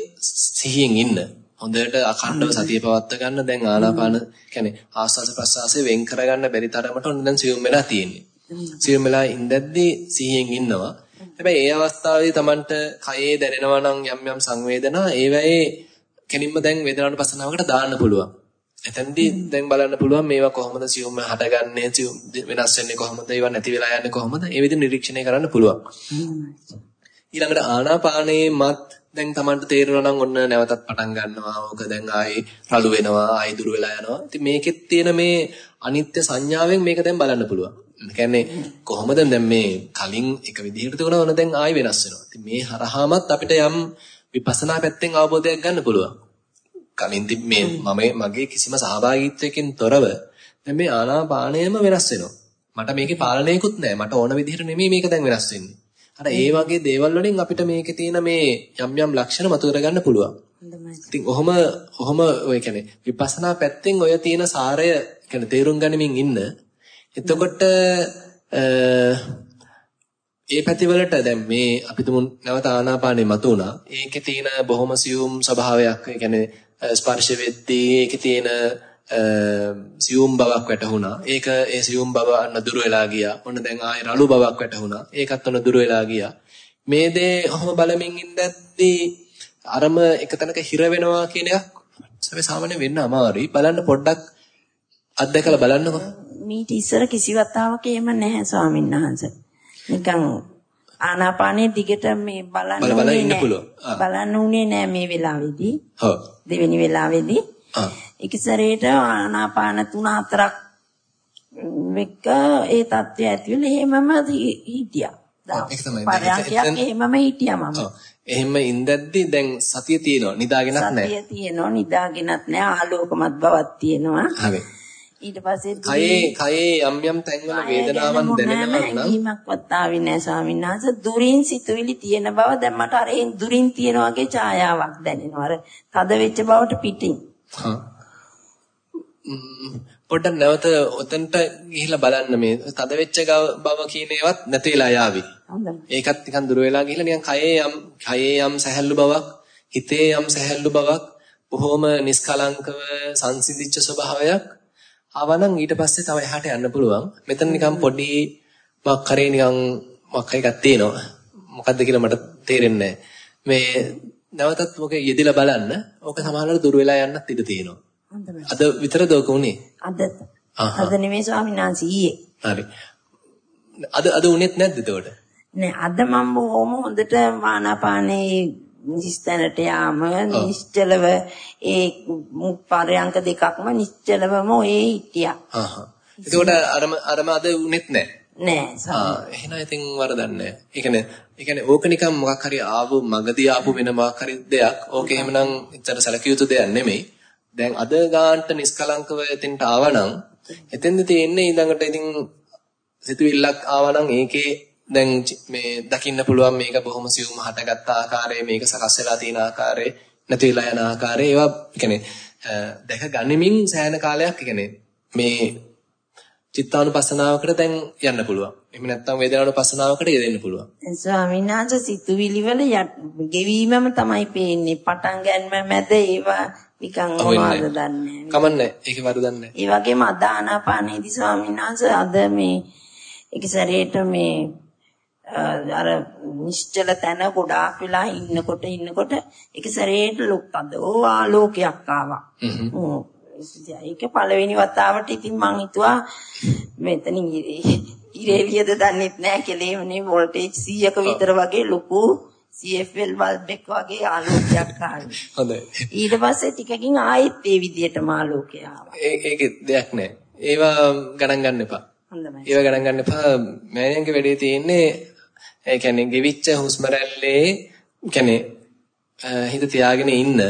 A: සිහියෙන් ඉන්න. හොඳට අඛණ්ඩව සතිය පවත්වා ගන්න දැන් ආනාපාන කියන්නේ ආස්වාස ප්‍රස්වාසයේ වෙන් කරගන්න බැරි තරමට ඔන්න දැන් සියුම් වෙලා තියෙන්නේ. සියුම් වෙලා ඉඳද්දී සිහියෙන් ඉන්නවා. හැබැයි ඒ අවස්ථාවේදී Tamanට කයේ දැනෙනවා නම් යම් යම් සංවේදනා ඒවැයේ කෙනින්ම දැන් වේදනාවට පස්සනාවකට දාන්න පුළුවන්. එතෙන්දී දැන් බලන්න පුළුවන් මේවා කොහොමද සියුම්ම හටගන්නේ සියුම් වෙනස් වෙන්නේ කොහොමද ඒවා නැති වෙලා යන්නේ කොහොමද ඒ විදිහ නිරීක්ෂණය කරන්න පුළුවන්. ඊළඟට ආනාපානයේ මත් දැන් Tamanට තේරෙනවා නම් ඔන්න නැවතත් පටන් ගන්නවා. ඕක දැන් ආයේ රළු වෙනවා, ආයේ දුර වෙලා යනවා. ඉතින් මේකෙත් තියෙන මේ අනිත්‍ය සංඥාවෙන් මේක දැන් බලන්න පුළුවන්. ඒ කියන්නේ කොහොමද දැන් මේ කලින් එක විදිහකට තිබුණා ඕන දැන් ආයෙ වෙනස් වෙනවා. ඉතින් මේ හරහාමත් අපිට යම් විපස්සනා පැත්තෙන් අවබෝධයක් ගන්න පුළුවන්. කලින් මේ මම මගේ කිසිම සහභාගීත්වයකින් තොරව දැන් මේ ආනාපානයම වෙනස් වෙනවා. මට මේකේ පාලනයකුත් නැහැ. මට ඕන විදිහට නෙමෙයි මේක දැන් වෙනස් වෙන්නේ. අර ඒ වගේ දේවල් වලින් අපිට මේකේ තියෙන මේ යම් යම් ලක්ෂණ මතු කරගන්න පුළුවන්. ඉතින් ඔහොම ඔහොම ඔය කියන්නේ විපස්සනා පැත්තෙන් ඔය තියෙන සාරය කියන්නේ තේරුම් ගනිමින් ඉන්න. එතකොට ඒ පැතිවලට දැන් මේ අපි තුමු නැවත ආනාපානෙ මතුණා. ඒකේ තියෙන බොහොම සියුම් ස්වභාවයක්. ඒ කියන්නේ ස්පර්ශ වෙද්දී ඒකේ තියෙන සියුම් බවක් වැටහුණා. ඒක ඒ සියුම් බව අන්න දුර වෙලා ගියා. ඔන්න දැන් ආයෙ රළු බවක් වැටහුණා. ඒකත් ඔන්න දුර වෙලා ගියා. මේ දේ ඔහොම බලමින් ඉඳද්දී අරම එක තැනක හිර වෙනවා කියන එකක් සමේ සාමාන්‍ය වෙන්න අමාරුයි. බලන්න පොඩ්ඩක් අත්දැකලා බලන්නකෝ.
C: මීට ඉස්සර කිසි වතාවක එහෙම නැහැ ස්වාමීන් වහන්සේ. නිකන් ආනාපානේ දිගට මේ බලන්න
A: බල ඉන්න. පුළුවන්.
C: බලන්න උනේ නෑ මේ වෙලාවේදී.
A: ඔව්.
C: දෙවෙනි වෙලාවේදී.
A: ආ.
C: එක සැරේට ආනාපාන තුන හතරක් වෙක ඒ தත්ත්වය ඇති වෙලා එහෙමම හිටියා.
A: ඒක තමයි.
C: පරයන්කයක් එහෙමම හිටියා මම.
A: එහෙම ඉඳද්දි දැන් සතිය තියෙනවා. නිදාගෙනත් නැහැ.
C: සතිය තියෙනවා නිදාගෙනත් නෑ ආලෝකමත් බවක් තියෙනවා.
A: හරි.
C: ඊට පස්සේ
A: කයේ කයේ යම් යම් තැන්වල වේදනාවන් දැනෙනවා නම්
C: හිමක්වත් ආවේ නෑ ස්වාමීන් වහන්සේ දුරින් සිතුවිලි තියෙන බව දැන් මට අර ඒ දුරින් තියෙන වගේ ඡායාවක් දැනෙනවා. අර තද වෙච්ච බවට පිටින්.
A: පොඩ්ඩක් නැවත ඔතනට ගිහිල්ලා බලන්න මේ තද වෙච්ච බව කියන ඒවත් නැති වෙලා යාවි. ඒකත් නිකන් දුර වෙලා ගිහිල්ලා නිකන් කයේ යම් කයේ යම් සැහැල්ලු බවක්, හිතේ යම් සැහැල්ලු බවක්, බොහොම නිස්කලංකව සංසිඳිච්ච ස්වභාවයක් ආවනම් ඊට පස්සේ තව එහාට යන්න පුළුවන්. මෙතන නිකන් පොඩි මොකක් කරේ නිකන් මොකක් එකක් තියෙනවා. මොකද්ද කියලා මට තේරෙන්නේ මේ නැවතත් මොකද යෙදිලා බලන්න. ඕක සමහරවල් දුර වෙලා යන්නත් ඉඩ තියෙනවා. අද විතරද ඕක උනේ?
C: අද. අද නෙමෙයි ස්වාමීන් වහන්සේ ඊයේ.
A: හරි. අද අද උනේත් නැද්ද එතකොට?
C: නෑ අද මම බොහොම හොඳට ආනාපානේ නිස්තැනට යාම නිශ්චලව ඒ පරයන්ක දෙකක්ම නිශ්චලවම ඔය හිටියා.
A: ආහා. එතකොට අරම අරම අද උනේත් නැහැ.
C: නෑ
A: ආ එහෙනම් ඉතින් වරදක් නැහැ. ඒ කියන්නේ ඒ කියන්නේ ඕක නිකන් මොකක් හරි ආපු මගදී ආපු වෙන මොකක් හරි දෙයක්. ඕක එහෙමනම් එච්චර සැලකිය යුතු දෙයක් නෙමෙයි. දැන් අද ගාන්ට නිස්කලංකව එතෙන්ට ආවනම් එතෙන්ද තියෙන්නේ ඊළඟට ඉතින් සිතුවිල්ලක් ආවනම් ඒකේ දැන් මේ දකින්න පුළුවන් මේක බොහොම සියුම් හටගත් ආකාරය මේක සකස් වෙලා තියෙන ආකාරය නැති වෙලා යන ආකාරය ඒවා කියන්නේ දැක ගනිමින් සෑහෙන කාලයක් කියන්නේ මේ චිත්තානුපස්සනාවකට දැන් යන්න පුළුවන්. එහෙම නැත්නම් වේදනානුපස්සනාවකට යෙදෙන්න පුළුවන්.
C: ස්වාමීන් වහන්සේ සිතුවිලි වල ගෙවීමම තමයි පේන්නේ. පටන් ගන්න මැද ඒවා නිකන් මොනවද දන්නේ නැහැ.
A: කමන්නේ. ඒකේ වරදක් නැහැ.
C: ඒ වගේම අද ආනාපානේදී ස්වාමීන් වහන්සේ අද මේ එක සැරේට මේ අර නිශ්චල තැන ගොඩාක් වෙලා ඉන්නකොට ඉන්නකොට එක සැරේට ලොක්කද ඕ ආලෝකයක් ආවා.
A: හ්ම්.
C: හ්ම්. ඒක පළවෙනි වතාවට ඉතින් මං හිතුවා මෙතනින් ඉරේලියද දන්නෙත් නෑ කෙලෙමනේ වෝල්ටේජ් 100ක විතර වගේ ලොකු CFL බල්බ් එක වගේ ආලෝකයක් ආවා.
A: හොඳයි.
C: ඊට පස්සේ ටිකකින් ආයෙත් ඒ විදිහටම ආලෝකය ආවා.
A: ඒකේ දෙයක් නැහැ. ඒවා ගණන් ගන්න එපා.
B: හොඳයි.
A: ඒව ගණන් ගන්න එපා. මෑණියන්ගේ වැඩේ තියෙන්නේ ඒ කියන්නේ ගෙවිච්ච හුස්ම රැල්ලේ කියන්නේ හිත තියාගෙන ඉන්න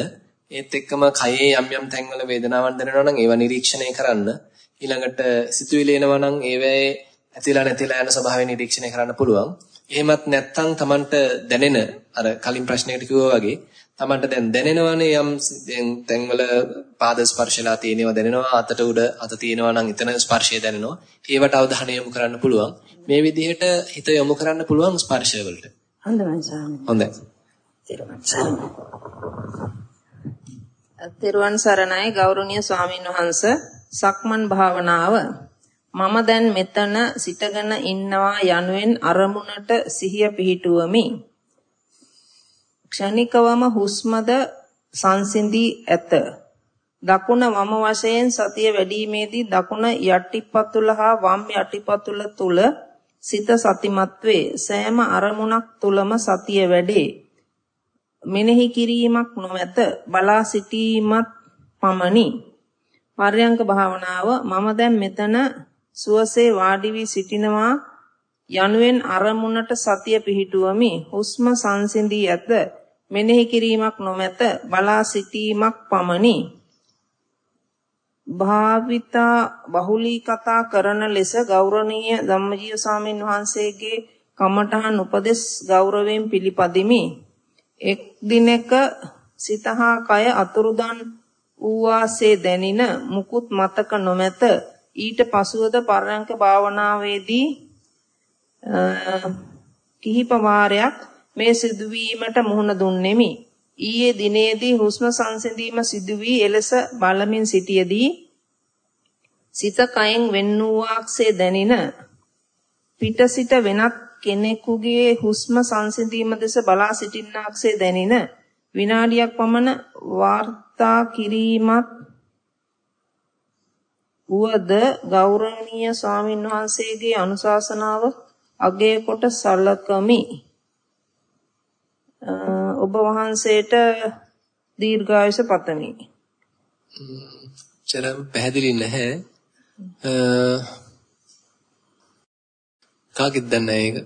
A: ඒත් එක්කම කයේ යම් යම් තැන්වල වේදනාවක් දැනෙනවා නම් ඒවා නිරීක්ෂණය කරන්න ඊළඟට සිතුවිලි එනවා නම් ඒවේ ඇතිලා නැතිලා යන ස්වභාවය නිරීක්ෂණය කරන්න පුළුවන්. එහෙමත් නැත්නම් Tamanට දැනෙන අර කලින් ප්‍රශ්නයකට කිව්වා වගේ Tamanට දැන් දැනෙනවනේ යම් තැන්වල පාද ස්පර්ශලා තියෙනවා දැනෙනවා අතට උඩ අත තියෙනවා නම් එතන ස්පර්ශය දැනෙනවා. ඒවට අවධානය යොමු කරන්න පුළුවන්. මේ විදිහට හිත යොමු කරන්න පුළුවන් ස්පර්ශය වලට.
B: හොඳයි ස්වාමී.
A: හොඳයි.
B: තෙරුවන් සරණයි ගෞරවනීය ස්වාමින් වහන්සේ සක්මන් භාවනාව මම දැන් මෙතන සිටගෙන ඉන්නවා යනුවෙන් අරමුණට සිහිය පිහිටුවමි. ක්ෂණිකවම හුස්මද සංසිඳී ඇත. දකුණ වම වශයෙන් සතිය වැඩිීමේදී දකුණ යටිපතුල හා වම් යටිපතුල තුල සිත සතිමත් වේ. සෑම අරමුණක් තුලම සතිය වැඩේ. මෙනෙහි කිරීමක් නොමැත. බලා සිටීමත් පමණි. පර්යංක භාවනාව මම දැන් මෙතන සුවසේ වාඩි වී සිටිනවා යනුවෙන් අරමුණට සතිය පිහිටුවමි. හුස්ම සංසිඳී ඇත. මෙනෙහි කිරීමක් නොමැත. බලා සිටීමක් පමණි. භාවිතා බහුලී කතා කරන ලෙස ගෞරවනීය ධම්මජීව ස්වාමීන් වහන්සේගේ කමඨහන් උපදෙස් ගෞරවයෙන් පිළිපදිමි. එක් දිනක සිතහා කය අතුරුදන් වූ වාසේ දැනින මුකුත් මතක නොමැත. ඊට පසුවද පරයන්ක භාවනාවේදී කිහිප වාරයක් මේ සිදුවීමට මුහුණ දුන්නෙමි. ඊයේ දිනේදී හුස්ම සංසිඳීම සිදු වී එලෙස බලමින් සිටියේදී සිත කයෙන් වෙන් වූ වාක්සේ දැනින පිට සිට වෙනත් කෙනෙකුගේ හුස්ම සංසිඳීම දෙස බලා සිටින්නාක්සේ දැනින විනාඩියක් පමණ වාර්තා කිරීමත් වුවද ගෞරවනීය ස්වාමින් වහන්සේගේ අනුශාසනාව අගය කොට සලකමි. ඔබ වහන්සේට දීර්ඝායුෂ පතමි.
A: චරම් පැහැදිලි නැහැ. කාගෙද දන්නේ ඒක?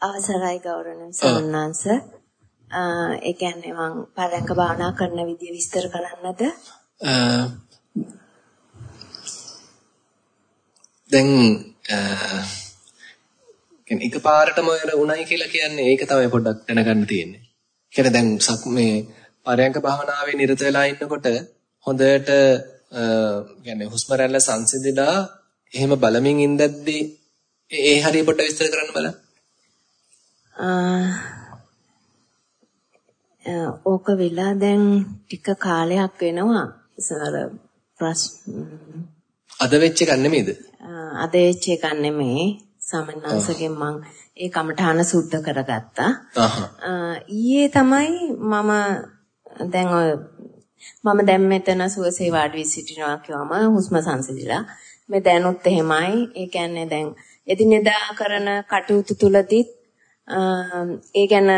E: අවසරයි ගෞරවනීය සම්මානස. ඒ කියන්නේ මම පරයන්ක භාවනා කරන විදිය විස්තර කරන්නද?
A: දැන් කියන්නේ එකපාරටම ඔය උණයි කියලා කියන්නේ ඒක තමයි පොඩ්ඩක් දැනගන්න තියෙන්නේ. කියන්නේ දැන් මේ පරයන්ක භාවනාවේ නිරත වෙලා ඉන්නකොට හොඳට කියන්නේ හුස්ම රැල්ල සංසිඳිලා එහෙම බලමින් ඉඳද්දී ඒ හරිය පොඩ්ඩක් විස්තර කරන්න බලන්න.
E: ඕක වෙලා දැන් ටික කාලයක් වෙනවා. සර ප්‍රශ්න
A: අද වෙච්ච එකක් නෙමෙයිද?
E: අද වෙච්ච එකක් නෙමෙයි. සමනාසගෙන් මං ඒ කමඨාන සුද්ධ කරගත්තා. ඊයේ තමයි මම දැන් ඔය මම දැන් මෙතන සුවසේ වාඩි වී සිටිනවා කියවම හුස්ම සංසිඳිලා මේ දැනුත් එහෙමයි. ඒ කියන්නේ දැන් එදිනෙදා කරන කටයුතු තුලදීත් ඒ ගැන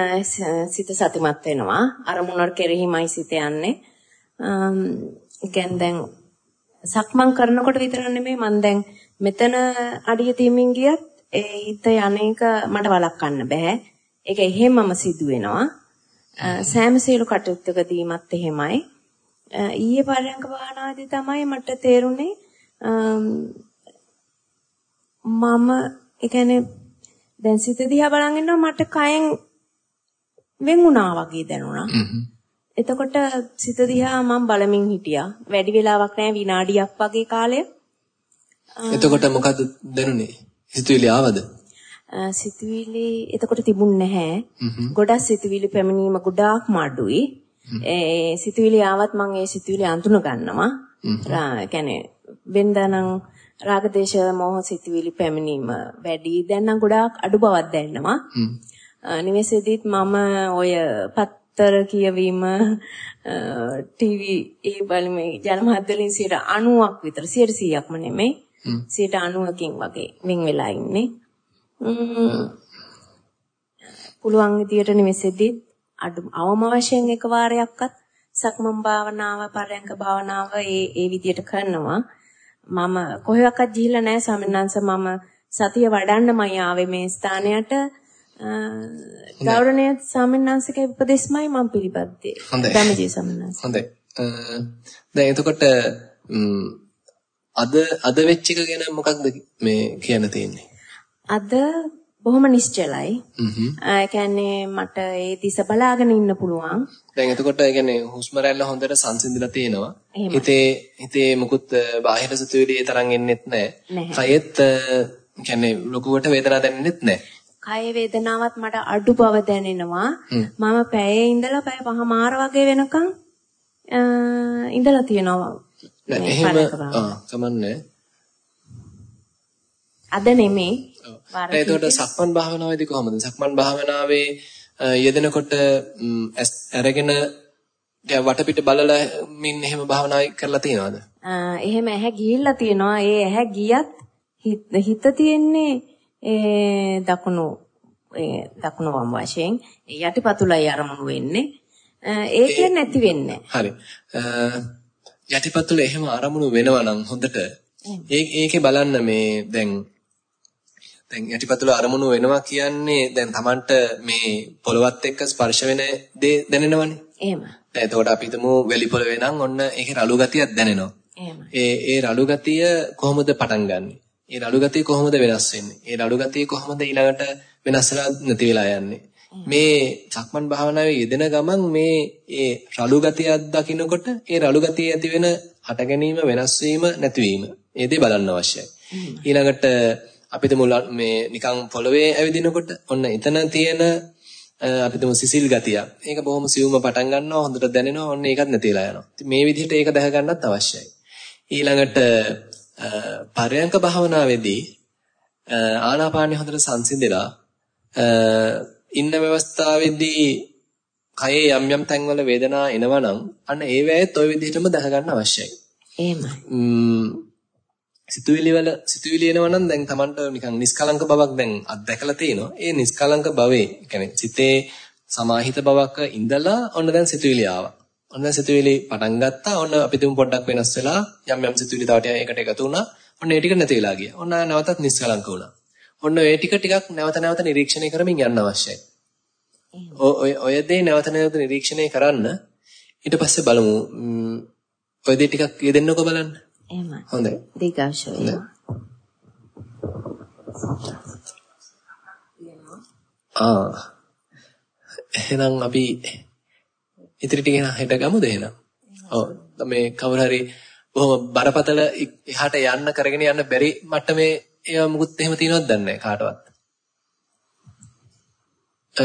E: සිත සතිමත් වෙනවා. අරමුණට කෙරෙහිමයි සිත යන්නේ. දැන් සක්මන් කරනකොට විතර නෙමෙයි මම දැන් මෙතන අඩිය තියමින් ගියත් ඒ හිත යන්නේක මට වළක්වන්න බෑ. ඒක එහෙමම සිදු වෙනවා. සෑම සියලු කටයුත්තකදීමත් එහෙමයි. ඊයේ පරයන්ක භාවනාදී තමයි මට තේරුනේ මම ඒ කියන්නේ දැන් සිත දිහා බලන් ඉන්නවා මට කයෙන් වෙන් වුණා වගේ දැනුණා. එතකොට සිත දිහා මම බලමින් හිටියා. වැඩි වෙලාවක් නෑ විනාඩියක් වගේ කාලයක්.
A: එතකොට මොකද දැනුනේ? හිතුවිලි ආවද?
E: සිතුවිලි එතකොට තිබුණ නැහැ. ගොඩක් සිතුවිලි පැමිණීම ගොඩාක් මඩුයි. ඒ සිතුවිලි ආවත් මම ඒ සිතුවිලි අඳුන ගන්නවා. ඒ කියන්නේ වෙනදානම් රාගදේශ මොහ සිතුවිලි පැමිණීම වැඩි. දැන් නම් ගොඩාක් අඩු බවක් දැනෙනවා. නිවෙසේදීත් මම ඔය පත්තර කියවීම ටීවී ඒ බලමේ ජනමාධ්‍ය වලින් 90ක් විතර 100%ක්ම නෙමෙයි 90කින් වගේ වෙන් වෙලා ඉන්නේ. පුළුවන් විදියට නිවෙසේදී අඩු අවම වශයෙන් එක වාරයක්වත් සක්මන් භාවනාව පරයන්ක භාවනාව ඒ ඒ විදියට කරනවා. මම කොහෙවත් ගිහිල්ලා නැහැ ස්වාමිනාංශ මම සතිය වඩන්නමයි ආවේ මේ ස්ථානයට ගෞරවනීය ස්වාමිනාංශගේ උපදේශමයි මම පිළිපද්දේ.
A: හොඳයි.
E: ධම්මජී ස්වාමිනාංශ.
A: හොඳයි. දැන් එතකොට අද අද වෙච්ච එක ගැන මොකක්ද මේ කියන්න තියෙන්නේ?
E: අද බොහොම නිශ්චලයි.
A: හ්ම්.
E: ඒ කියන්නේ මට ඒ දිස බලාගෙන ඉන්න පුළුවන්.
A: දැන් එතකොට ඒ කියන්නේ හුස්ම රැල්ල හොඳට සංසිඳිලා තියෙනවා. හිතේ හිතේ මුකුත් බාහිර සිතුවිලි ඒ තරම් එන්නෙත් නැහැ. කයෙත් කියන්නේ ලොකුවට වේදනාවක් දැනෙන්නෙත් නැහැ.
E: කය වේදනාවත් මට අඩු බව දැනෙනවා. මම පැයේ ඉඳලා පැය පහමාර වගේ වෙනකන් ඉඳලා තියෙනවා.
A: නෑ එහෙම. ආ කමන්නේ.
E: අද නෙමේ.
A: නෑ එතකොට සක්මන් භාවනාවේදී කොහොමද? සක්මන් භාවනාවේ යෙදෙනකොට අරගෙන දැන් වටපිට බලලා මින් එහෙම භාවනා කරලා තියනවද?
E: එහෙම ඇහැ ගිහිල්ලා තියෙනවා. ඒ ඇහැ ගියත් හිත තියෙන්නේ ඒ දකුණු ඒ දකුණු වම් වශයෙන් යටිපතුලයි අරමුණු වෙන්නේ. අ, ඒක නැති වෙන්නේ
A: හරි. අ, යටිපතුල එහෙම අරමුණු වෙනවා නම් හොඳට ඒකේ බලන්න මේ දැන් දැන් යටිපතුල අරමුණු වෙනවා කියන්නේ දැන් Tamanට මේ පොළවත් එක්ක ස්පර්ශ වෙන දේ දැනෙනවනේ.
E: එහෙම.
A: එතකොට අපි හිතමු වැලි පොළවේ නම් ඔන්න ඒකේ රළු ගතියක් දැනෙනවා. ඒ ඒ රළු ගතිය කොහොමද පටන් ගන්නෙ? ඒ රළු ගතිය කොහොමද වෙනස් වෙන්නේ? ඒ රළු ගතිය කොහොමද ඊළඟට වෙනස් වෙලා නැති වෙලා යන්නේ? මේ සක්මන් භාවනාවේ යෙදෙන ගමන් මේ ඒ රළු ගතියක් දකින්නකොට ඒ රළු ගතිය ඇති වෙන හට ගැනීම වෙනස් වීම නැතිවීම ඒ දේ බලන්න අවශ්‍යයි. ඊළඟට අපිට මුල මේ නිකන් පොළවේ ඇවිදිනකොට ඔන්න එතන තියෙන අපිට සිසිල් ගතිය. ඒක බොහොම සියුම්ව පටන් ගන්නවා හොඳට දැනෙනවා ඔන්න ඒකත් නැතිලා යනවා. මේ විදිහට ඒක දැක ගන්නත් අවශ්‍යයි. ඊළඟට පරයන්ක භාවනාවේදී ආනාපානිය හොඳට සංසිඳලා ඉන්න අවස්ථාවේදී කයේ යම් යම් තැන්වල වේදනා එනවා නම් අන්න ඒ වෙලාවෙත් ওই විදිහටම දැක ගන්න අවශ්‍යයි.
E: එහෙමයි.
A: සිතුවිලි වල සිතුවිලි එනවා නම් දැන් Tamanට නිකන් නිස්කලංක බවක් දැන් අත්දැකලා තිනවා. ඒ නිස්කලංක භවේ, කියන්නේ සිතේ සමාහිත බවක ඉඳලා ඔන්න දැන් සිතුවිලි ආවා. ඔන්න දැන් සිතුවිලි පටන් ගත්තා. ඔන්න අපි තුමු පොඩ්ඩක් වෙනස් වෙලා යම් යම් සිතුවිලි තව ටිකක් එකට එකතු වුණා. ඔන්න ඒ ටික නැති වෙලා ගියා. ඔන්න නැවතත් නිස්කලංක වුණා. ඔන්න ඒ ටික ටිකක් නැවත නැවත නිරීක්ෂණය කරමින් යන්න අවශ්‍යයි. ඔය ඔය දේ නැවත නැවත නිරීක්ෂණය කරන්න ඊට පස්සේ බලමු ඔය දේ ටිකක් යෙදෙන්නකෝ බලන්න.
E: එහෙමයි.
A: හොඳයි.
E: වේවා.
A: ආ. එහෙනම් අපි ඉතිරි ටික හෙට ගමුද එහෙනම්? ඔව්. මේ කවුරු හරි බොහොම බරපතල එහාට යන්න කරගෙන යන්න බැරි මට්ටමේ ඒවා මුකුත් එහෙම තියෙනවද දන්නේ නැහැ කාටවත්. අ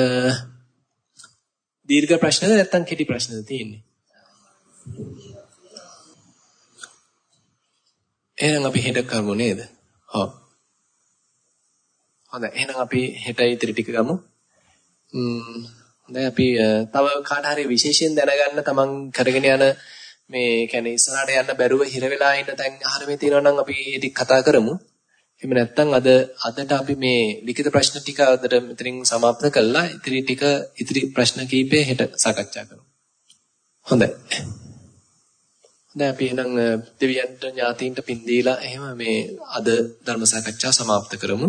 A: දීර්ඝ ප්‍රශ්නද නැත්නම් කෙටි ප්‍රශ්නද තියෙන්නේ? එහෙනම් අපි හෙට කරමු නේද? ඔව්. හොඳයි. එහෙනම් අපි හෙට ඉතිරි ටික ගමු. ම්ම් හොඳයි අපි තව කාට හරි විශේෂයෙන් දැනගන්න තමන් කරගෙන යන මේ කියන්නේ ඉස්සරහට යන්න බැරුව හිර වෙලා ඉන්න තැන් ආහාරමේ තියෙනවා නම් අපි ඒ ටික කතා කරමු. එහෙම නැත්නම් අද අදට අපි මේ ලිඛිත ප්‍රශ්න ටික අදට මෙතනින් સમાપ્ત කළා. ඉතිරි ටික ඉතිරි ප්‍රශ්න කීපේ හෙට සාකච්ඡා කරමු. හොඳයි. දැන් අපි එහෙනම් දෙවියන්ට ඥාතීන්ට පින් දීලා එහෙම මේ අද ධර්ම සාකච්ඡාව સમાપ્ત කරමු.